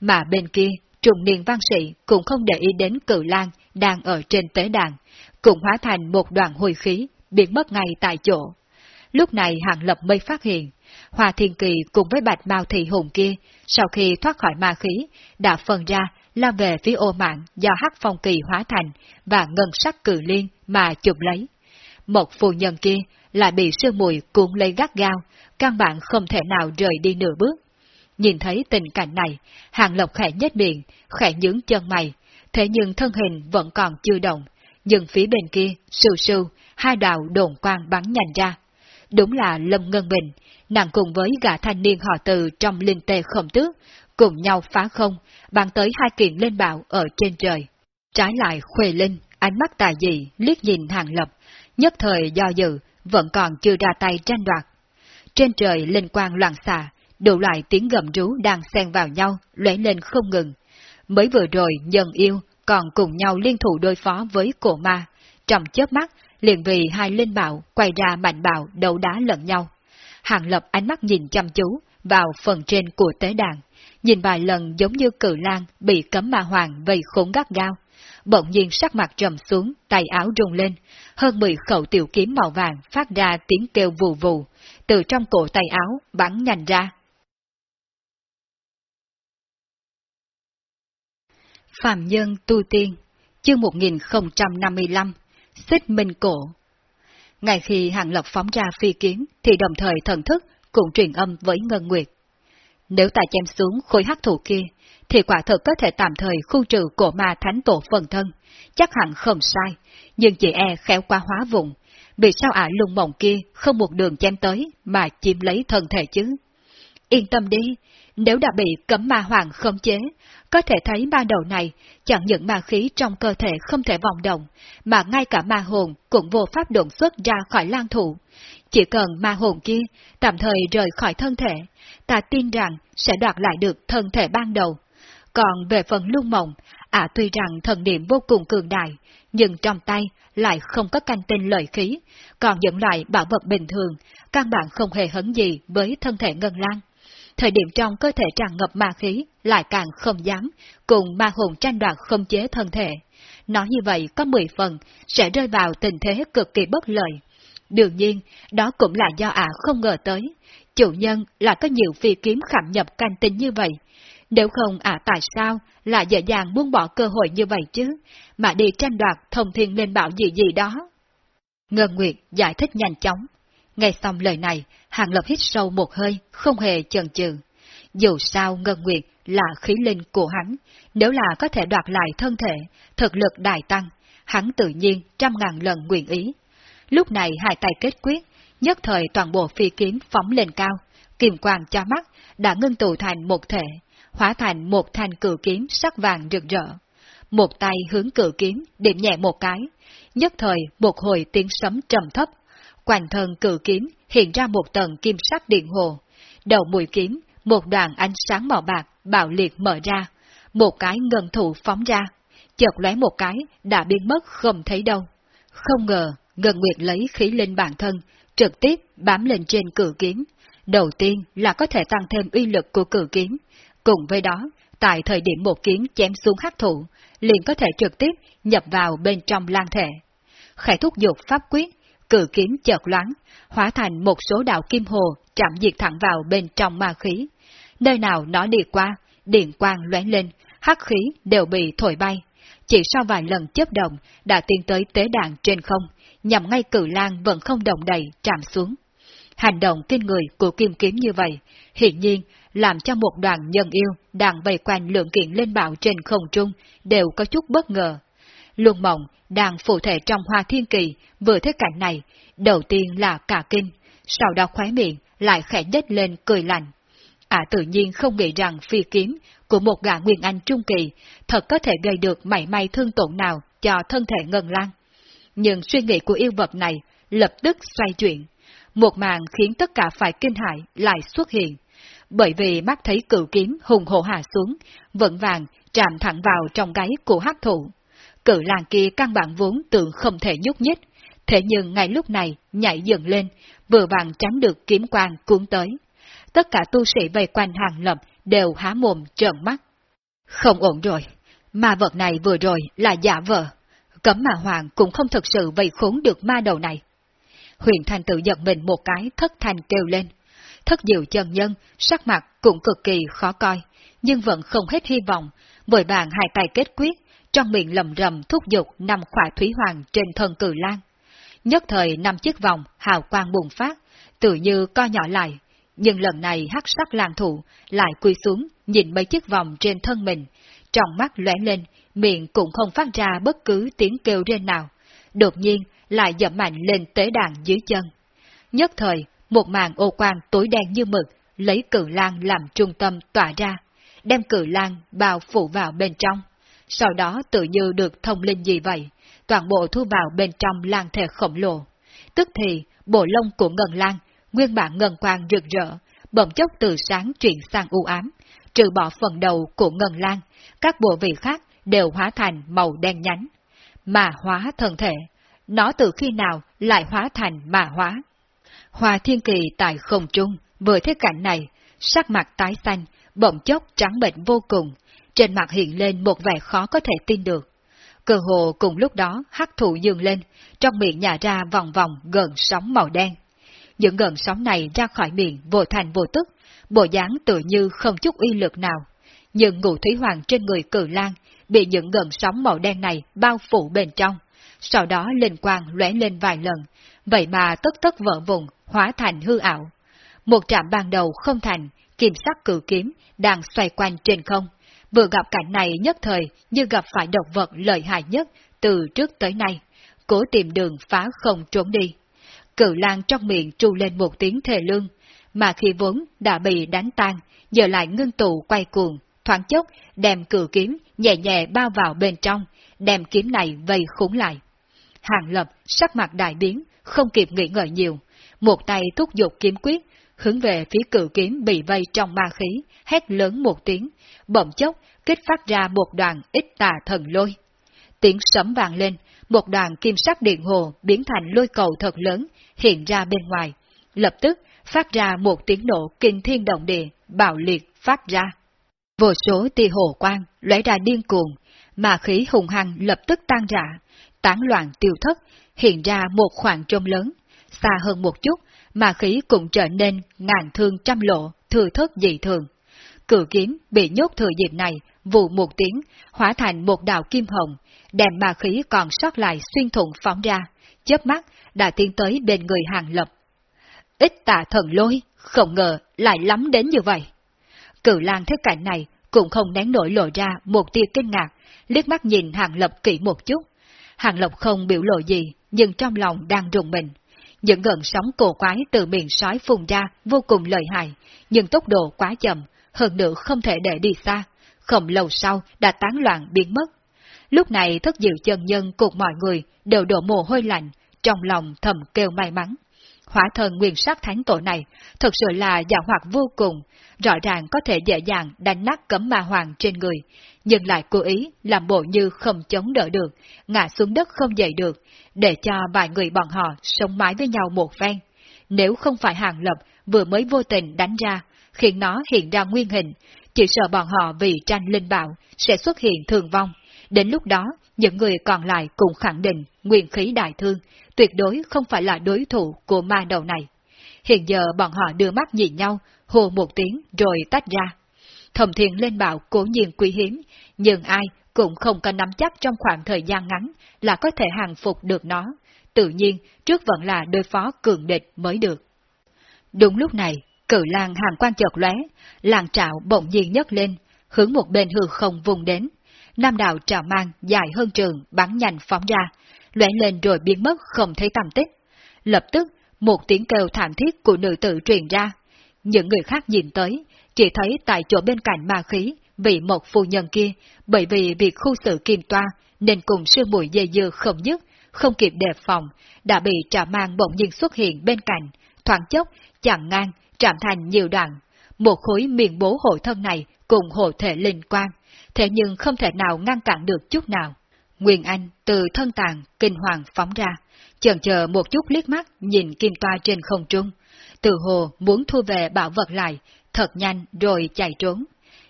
Mà bên kia, trùng niên văn sĩ cũng không để ý đến cự lan đang ở trên tế đàn, cũng hóa thành một đoàn hồi khí, biến mất ngay tại chỗ. Lúc này Hàng Lập mới phát hiện, Hòa Thiên Kỳ cùng với bạch mao thị hùng kia, sau khi thoát khỏi ma khí, đã phân ra lao về phía ô mạng do hắc phong kỳ hóa thành và ngân sắc cử liên mà chụp lấy. Một phù nhân kia lại bị sương mùi cuốn lấy gắt gao, căn bản không thể nào rời đi nửa bước. Nhìn thấy tình cảnh này, Hàng Lộc khẽ nhếch miệng, khẽ nhướng chân mày, thế nhưng thân hình vẫn còn chưa động, nhưng phía bên kia, sưu sưu, hai đạo đồn quang bắn nhanh ra. Đúng là Lâm Ngân Bình, nàng cùng với gã thanh niên họ từ trong linh tê khổng tước, cùng nhau phá không, bàn tới hai kiện lên bạo ở trên trời. Trái lại Khuê Linh, ánh mắt tài dị, liếc nhìn Hàng Lập, nhất thời do dự, vẫn còn chưa ra tay tranh đoạt. Trên trời linh quang loạn xạ, đủ loại tiếng gầm rú đang xen vào nhau, lóe lên không ngừng. Mới vừa rồi nhân yêu còn cùng nhau liên thủ đối phó với cổ ma, trong chớp mắt liền vì hai linh bảo quay ra mạnh bạo đấu đá lẫn nhau. Hàng lập ánh mắt nhìn chăm chú vào phần trên của tế đàn, nhìn vài lần giống như cự lan bị cấm ma hoàng vây khốn gắt gao. Bỗng nhiên sắc mặt trầm xuống, tay áo rung lên, hơn 10 khẩu tiểu kiếm màu vàng phát ra tiếng kêu vù vù, từ trong cổ tay áo bắn nhanh ra. Phạm Nhân Tu Tiên, chương 1055, Xích Minh Cổ Ngay khi Hàng lộc phóng ra phi kiếm, thì đồng thời thần thức cũng truyền âm với Ngân Nguyệt. Nếu ta chém xuống khối hắc thủ kia, thì quả thật có thể tạm thời khu trừ cổ ma thánh tổ phần thân, chắc hẳn không sai, nhưng chị e khéo quá hóa vùng. Vì sao ả lung mộng kia không một đường chém tới mà chiếm lấy thân thể chứ? Yên tâm đi, nếu đã bị cấm ma hoàng khống chế, có thể thấy ma đầu này chẳng những ma khí trong cơ thể không thể vòng động, mà ngay cả ma hồn cũng vô pháp đột xuất ra khỏi lang thủ. Chỉ cần ma hồn kia tạm thời rời khỏi thân thể, ta tin rằng sẽ đoạt lại được thân thể ban đầu. Còn về phần lung mộng, ả tuy rằng thần niệm vô cùng cường đại, nhưng trong tay lại không có canh tinh lợi khí, còn những loại bảo vật bình thường, căn bản không hề hấn gì với thân thể ngân lan. Thời điểm trong cơ thể tràn ngập ma khí, lại càng không dám, cùng ma hồn tranh đoạt không chế thân thể. Nói như vậy có 10 phần, sẽ rơi vào tình thế cực kỳ bất lợi. Đương nhiên, đó cũng là do ả không ngờ tới. Chủ nhân là có nhiều phi kiếm khảm nhập canh tinh như vậy. Nếu không ả tại sao lại dễ dàng buông bỏ cơ hội như vậy chứ, mà đi tranh đoạt thông thiên lên bảo gì gì đó. Ngân Nguyệt giải thích nhanh chóng. Nghe xong lời này, Hàng Lập hít sâu một hơi, không hề chần chừ. Dù sao Ngân Nguyệt là khí linh của hắn, nếu là có thể đoạt lại thân thể, thực lực đại tăng, hắn tự nhiên trăm ngàn lần nguyện ý. Lúc này hai tay kết quyết, nhất thời toàn bộ phi kiếm phóng lên cao, kiềm quang cho mắt, đã ngưng tụ thành một thể, hóa thành một thanh cử kiếm sắc vàng rực rỡ. Một tay hướng cử kiếm, điểm nhẹ một cái, nhất thời một hồi tiếng sấm trầm thấp, quanh thân cử kiếm hiện ra một tầng kim sắc điện hồ, đầu mũi kiếm một đoàn ánh sáng màu bạc bạo liệt mở ra, một cái ngân thủ phóng ra, chợt lóe một cái đã biến mất không thấy đâu. Không ngờ, Ngân Nguyệt lấy khí linh bản thân, trực tiếp bám lên trên cử kiếm. Đầu tiên là có thể tăng thêm uy lực của cử kiếm. Cùng với đó, tại thời điểm một kiếm chém xuống hắc thủ, liền có thể trực tiếp nhập vào bên trong lan thể. Khải thúc dục pháp quyết, cử kiếm chợt loáng, hóa thành một số đạo kim hồ chạm diệt thẳng vào bên trong ma khí. Nơi nào nó đi qua, điện quang lóe lên, hắc khí đều bị thổi bay. Chỉ sau vài lần chấp động đã tiến tới tế đàn trên không, nhằm ngay cử lang vẫn không động đầy chạm xuống. Hành động kinh người của kim kiếm như vậy, hiện nhiên làm cho một đoàn nhân yêu đang vây quanh lượng kiện lên bạo trên không trung đều có chút bất ngờ. Luân mộng đang phụ thể trong hoa thiên kỳ vừa thấy cảnh này, đầu tiên là cả kinh, sau đó khóe miệng lại khẽ nhếch lên cười lạnh. Ả à, tự nhiên không nghĩ rằng phi kiếm của một gã Nguyên Anh Trung Kỳ thật có thể gây được mảy may thương tổn nào cho thân thể Ngân Lan. Nhưng suy nghĩ của yêu vật này lập tức xoay chuyển. Một màn khiến tất cả phải kinh hại lại xuất hiện. Bởi vì mắt thấy cự kiếm hùng hổ hạ xuống, vững vàng chạm thẳng vào trong gáy của hắc thủ. Cự làng kia căn bản vốn tưởng không thể nhúc nhích, thế nhưng ngay lúc này nhảy dần lên, vừa vàng tránh được kiếm quang cuốn tới. Tất cả tu sĩ vây quanh hàng lập đều há mồm trợn mắt. Không ổn rồi, ma vật này vừa rồi là giả vờ Cấm mà hoàng cũng không thực sự vây khốn được ma đầu này. Huyền thành tự giật mình một cái thất thành kêu lên. Thất diệu chân nhân, sắc mặt cũng cực kỳ khó coi, nhưng vẫn không hết hy vọng, vội vàng hai tay kết quyết, trong miệng lầm rầm thúc giục năm khỏa thủy hoàng trên thân cử lan. Nhất thời năm chiếc vòng hào quang bùng phát, tự như co nhỏ lại, nhưng lần này hắc sắc lang thủ lại quy xuống nhìn mấy chiếc vòng trên thân mình, trong mắt lóe lên, miệng cũng không phát ra bất cứ tiếng kêu rên nào, đột nhiên lại dậm mạnh lên tế đàn dưới chân. Nhất thời, một màn ô quang tối đen như mực, lấy cử lang làm trung tâm tỏa ra, đem cử lang bao phủ vào bên trong. Sau đó tự như được thông linh gì vậy, toàn bộ thu vào bên trong lang thể khổng lồ. Tức thì, bộ lông của ngần lang, nguyên bản ngân quang rực rỡ, bỗng chốc từ sáng chuyển sang u ám, trừ bỏ phần đầu của ngân lan các bộ vị khác đều hóa thành màu đen nhánh. Mà hóa thân thể, nó từ khi nào lại hóa thành mà hóa. Hòa thiên kỳ tại không trung, vừa thấy cảnh này, sắc mặt tái xanh, bỗng chốc trắng bệnh vô cùng, trên mặt hiện lên một vẻ khó có thể tin được. Cơ hồ cùng lúc đó hắc thủ dường lên, trong miệng nhả ra vòng vòng gần sóng màu đen. Những gần sóng này ra khỏi miệng vô thành vô tức, bộ dáng tự như không chút uy lực nào. Nhưng ngụ thủy hoàng trên người cử lan bị những gần sóng màu đen này bao phủ bên trong, sau đó linh quang lóe lên vài lần, vậy mà tất tất vỡ vùng, hóa thành hư ảo. Một trạm ban đầu không thành, kim sắc cử kiếm đang xoay quanh trên không. Vừa gặp cảnh này nhất thời như gặp phải độc vật lợi hại nhất từ trước tới nay, cố tìm đường phá không trốn đi. Cử lan trong miệng tru lên một tiếng thề lương, mà khi vốn đã bị đánh tan, giờ lại ngưng tụ quay cuồng, thoáng chốc đem cử kiếm nhẹ nhẹ bao vào bên trong, đem kiếm này vây khốn lại. Hàng lập sắc mặt đại biến, không kịp nghĩ ngợi nhiều, một tay thúc giục kiếm quyết, hướng về phía cự kiếm bị vây trong ma khí, hét lớn một tiếng, bỗng chốc kích phát ra một đoàn ít tà thần lôi. Tiếng sấm vàng lên, một đoàn kim sắc điện hồ biến thành lôi cầu thật lớn hiện ra bên ngoài, lập tức phát ra một tiếng nổ kinh thiên động địa, bạo liệt phát ra. Vô số tia hồ quang lóe ra điên cuồng, mà khí hùng hăng lập tức tan rã, tán loạn tiêu thất, hiện ra một khoảng trông lớn, xa hơn một chút, mà khí cũng trở nên ngàn thương trăm lộ, thừa thất dị thường. Cử kiếm bị nhốt thừa dịp này, vụ một tiếng, hóa thành một đạo kim hồng, đem ma khí còn sót lại xuyên thủng phóng ra, chớp mắt đã tiến tới bên người hàng lập. Ít tà thần lôi, không ngờ lại lắm đến như vậy. Cử lang thấy cảnh này cũng không nén nổi lộ ra một tia kinh ngạc, liếc mắt nhìn hàng lập kỹ một chút. Hàng lập không biểu lộ gì, nhưng trong lòng đang rùng mình. Những gần sóng cổ quái từ miệng sói phun ra vô cùng lợi hại, nhưng tốc độ quá chậm, hơn nữa không thể để đi xa, không lâu sau đã tán loạn biến mất. Lúc này thất diệu chân nhân cùng mọi người đều đổ mồ hôi lạnh, trong lòng thầm kêu may mắn. hỏa thần nguyên sắc thánh tổ này thật sự là giả hoạt vô cùng, rõ ràng có thể dễ dàng đánh nát cấm ma hoàng trên người, nhưng lại cố ý làm bộ như không chống đỡ được, ngã xuống đất không dậy được, để cho vài người bọn họ sống mái với nhau một phen. Nếu không phải hàng lập vừa mới vô tình đánh ra, khiến nó hiện ra nguyên hình, chỉ sợ bọn họ vì tranh linh bảo sẽ xuất hiện thường vong. Đến lúc đó, những người còn lại cũng khẳng định nguyên khí đại thương, tuyệt đối không phải là đối thủ của ma đầu này. Hiện giờ bọn họ đưa mắt nhìn nhau, hồ một tiếng rồi tách ra. Thẩm thiền lên bảo cố nhiên quý hiếm, nhưng ai cũng không có nắm chắc trong khoảng thời gian ngắn là có thể hàng phục được nó. Tự nhiên, trước vẫn là đối phó cường địch mới được. Đúng lúc này, cử lang hàng quan chợt lóe, làng trạo bỗng nhiên nhấc lên, hướng một bên hư không vùng đến. Nam đạo trào mang dài hơn trường bắn nhanh phóng ra, lóe lên rồi biến mất không thấy tầm tích. Lập tức, một tiếng kêu thảm thiết của nữ tử truyền ra. Những người khác nhìn tới, chỉ thấy tại chỗ bên cạnh ma khí, vị một phu nhân kia, bởi vì việc khu sự kiềm toa, nên cùng sương mùi dây dưa không dứt, không kịp đề phòng, đã bị trà mang bỗng nhiên xuất hiện bên cạnh, thoáng chốc, chặn ngang, chạm thành nhiều đoạn. Một khối miền bố hộ thân này cùng hộ thể linh quan, thế nhưng không thể nào ngăn cản được chút nào. Nguyên Anh từ thân tàn kinh hoàng phóng ra, chần chờ một chút liếc mắt nhìn kim toa trên không trung. Từ hồ muốn thu về bảo vật lại, thật nhanh rồi chạy trốn.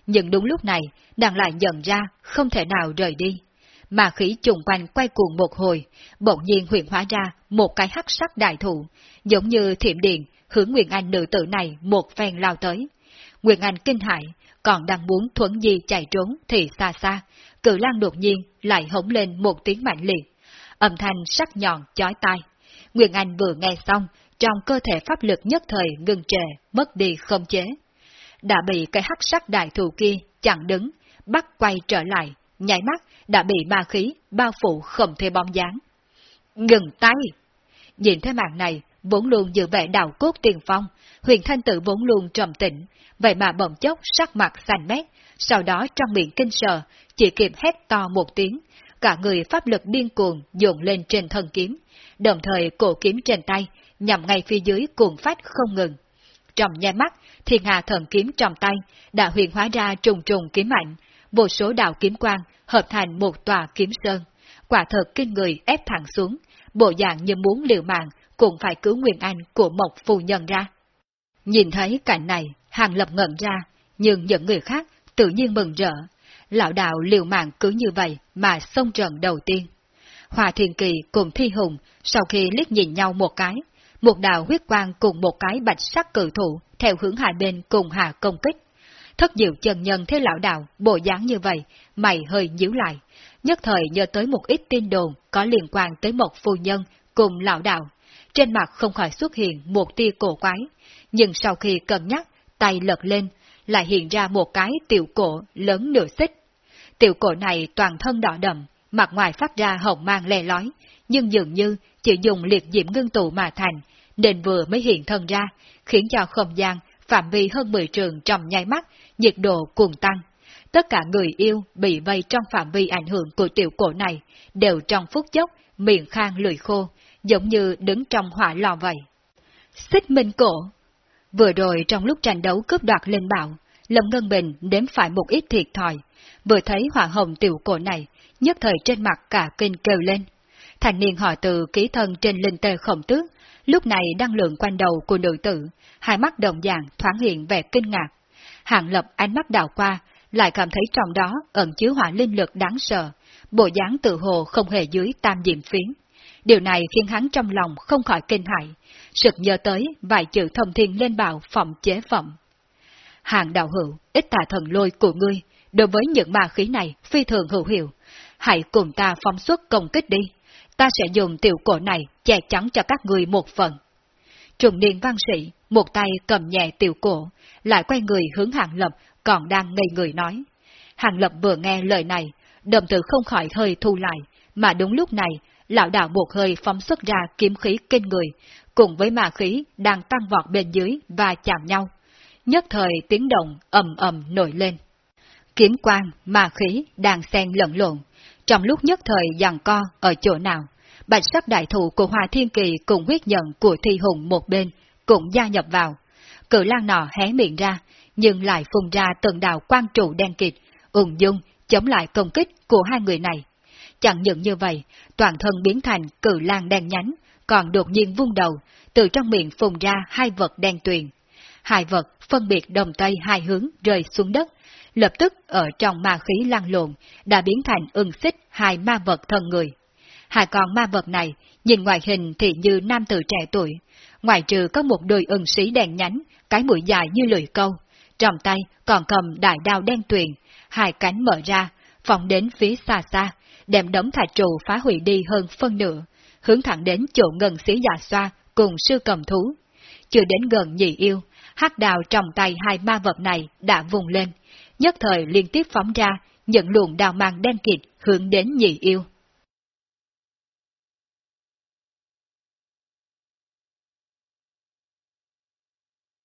Nhưng đúng lúc này, nàng lại nhận ra không thể nào rời đi. Mà khí trùng quanh quay cuồng một hồi, bỗng nhiên huyện hóa ra một cái hắc sắc đại thụ, giống như thiểm điện, hướng Nguyên Anh nữ tử này một phen lao tới. Nguyên Anh kinh hãi, còn đang muốn thuẫn di chạy trốn thì xa xa, cử lan đột nhiên lại hống lên một tiếng mạnh liệt. Âm thanh sắc nhọn chói tai. Nguyên Anh vừa nghe xong, trong cơ thể pháp lực nhất thời ngừng trệ, mất đi không chế. Đã bị cái hắc sắc đại thù kia chặn đứng, bắt quay trở lại, nhảy mắt đã bị ma khí bao phủ không thể bóng dáng. Ngừng tay! Nhìn thấy màn này, vốn luôn giữ vẻ đạo cốt tiền phong, huyền thanh tử vốn luôn trầm tĩnh, vậy mà bỗng chốc sắc mặt xanh mét, sau đó trong miệng kinh sợ, chỉ kịp hét to một tiếng, cả người pháp lực điên cuồng dồn lên trên thân kiếm, đồng thời cổ kiếm trên tay, nhằm ngay phía dưới cuồng phát không ngừng. Trong nháy mắt, thiên hà thần kiếm trong tay đã huyền hóa ra trùng trùng kiếm mạnh, vô số đạo kiếm quang hợp thành một tòa kiếm sơn, quả thật kinh người ép thẳng xuống, bộ dạng như muốn liều mạng cũng phải cứu Nguyên Anh của một phu nhân ra. Nhìn thấy cảnh này, Hàng Lập ngẩn ra, nhưng những người khác tự nhiên mừng rỡ. Lão đạo liều mạng cứ như vậy mà xông trận đầu tiên. Hòa Thiền Kỳ cùng Thi Hùng sau khi liếc nhìn nhau một cái, một đạo huyết quang cùng một cái bạch sắc cử thủ theo hướng hai bên cùng hạ công kích. Thất diệu chân nhân thấy lão đạo bộ dáng như vậy, mày hơi nhíu lại, nhất thời nhớ tới một ít tin đồn có liên quan tới một phu nhân cùng lão đạo. Trên mặt không khỏi xuất hiện một tia cổ quái, nhưng sau khi cân nhắc, tay lật lên, lại hiện ra một cái tiểu cổ lớn nửa xích. Tiểu cổ này toàn thân đỏ đậm, mặt ngoài phát ra hồng mang le lói, nhưng dường như chỉ dùng liệt diễm ngưng tụ mà thành, nên vừa mới hiện thân ra, khiến cho không gian phạm vi hơn 10 trường trong nháy mắt, nhiệt độ cuồng tăng. Tất cả người yêu bị vây trong phạm vi ảnh hưởng của tiểu cổ này, đều trong phút chốc, miệng khang lưỡi khô, giống như đứng trong hỏa lò vậy. Xích minh cổ Vừa rồi trong lúc tranh đấu cướp đoạt lên bạo, Lâm Ngân Bình đếm phải một ít thiệt thòi, vừa thấy hỏa hồng tiểu cổ này, nhất thời trên mặt cả kinh kêu lên. Thành niên họ từ ký thân trên linh tê khổng tước, lúc này đang lượn quanh đầu của nữ tử, hai mắt đồng dạng thoáng hiện vẻ kinh ngạc. Hạng lập ánh mắt đào qua, lại cảm thấy trong đó ẩn chứa hỏa linh lực đáng sợ, bộ dáng tự hồ không hề dưới tam diệm phiến. Điều này khiến hắn trong lòng không khỏi kinh hại, sực nhớ tới vài chữ thông thiên lên bào phòng chế phẩm. Hàng đạo hữu, ít tà thần lôi của ngươi, đối với những ma khí này phi thường hữu hiệu, hãy cùng ta phóng xuất công kích đi, ta sẽ dùng tiểu cổ này che chắn cho các ngươi một phần. Trùng niên văn sĩ, một tay cầm nhẹ tiểu cổ, lại quay người hướng hàng lập, còn đang ngây người nói. Hàng lập vừa nghe lời này, đồng tử không khỏi hơi thu lại, mà đúng lúc này, lão đạo một hơi phóng xuất ra kiếm khí kinh người, cùng với ma khí đang tăng vọt bên dưới và chạm nhau. Nhất thời tiếng động ầm ầm nổi lên. Kiếm quang, ma khí đang xen lẫn lộn, trong lúc nhất thời giằng co ở chỗ nào, bạch sắc đại thủ của Hòa Thiên Kỳ cùng huyết nhận của Thi Hùng một bên, cũng gia nhập vào. Cự lan nọ hé miệng ra, nhưng lại phun ra từng đạo quang trụ đen kịt, ung dung chống lại công kích của hai người này. Chẳng những như vậy, toàn thân biến thành cự lan đen nhánh, còn đột nhiên vung đầu, từ trong miệng phùng ra hai vật đen tuyền. Hai vật phân biệt đồng tây hai hướng rơi xuống đất, lập tức ở trong ma khí lan lộn, đã biến thành ưng xích hai ma vật thân người. Hai con ma vật này, nhìn ngoại hình thì như nam tử trẻ tuổi, ngoài trừ có một đôi ưng sĩ đèn nhánh, cái mũi dài như lưỡi câu, trong tay còn cầm đại đao đen tuyền, hai cánh mở ra, phóng đến phía xa xa, đem đống thạch trụ phá hủy đi hơn phân nửa, hướng thẳng đến chỗ ngân sĩ già dạ xoa cùng sư cầm thú. Chưa đến gần nhị yêu, hắc đào trong tay hai ma vật này đã vùng lên, nhất thời liên tiếp phóng ra những luồng đào mang đen kịt hướng đến nhị yêu.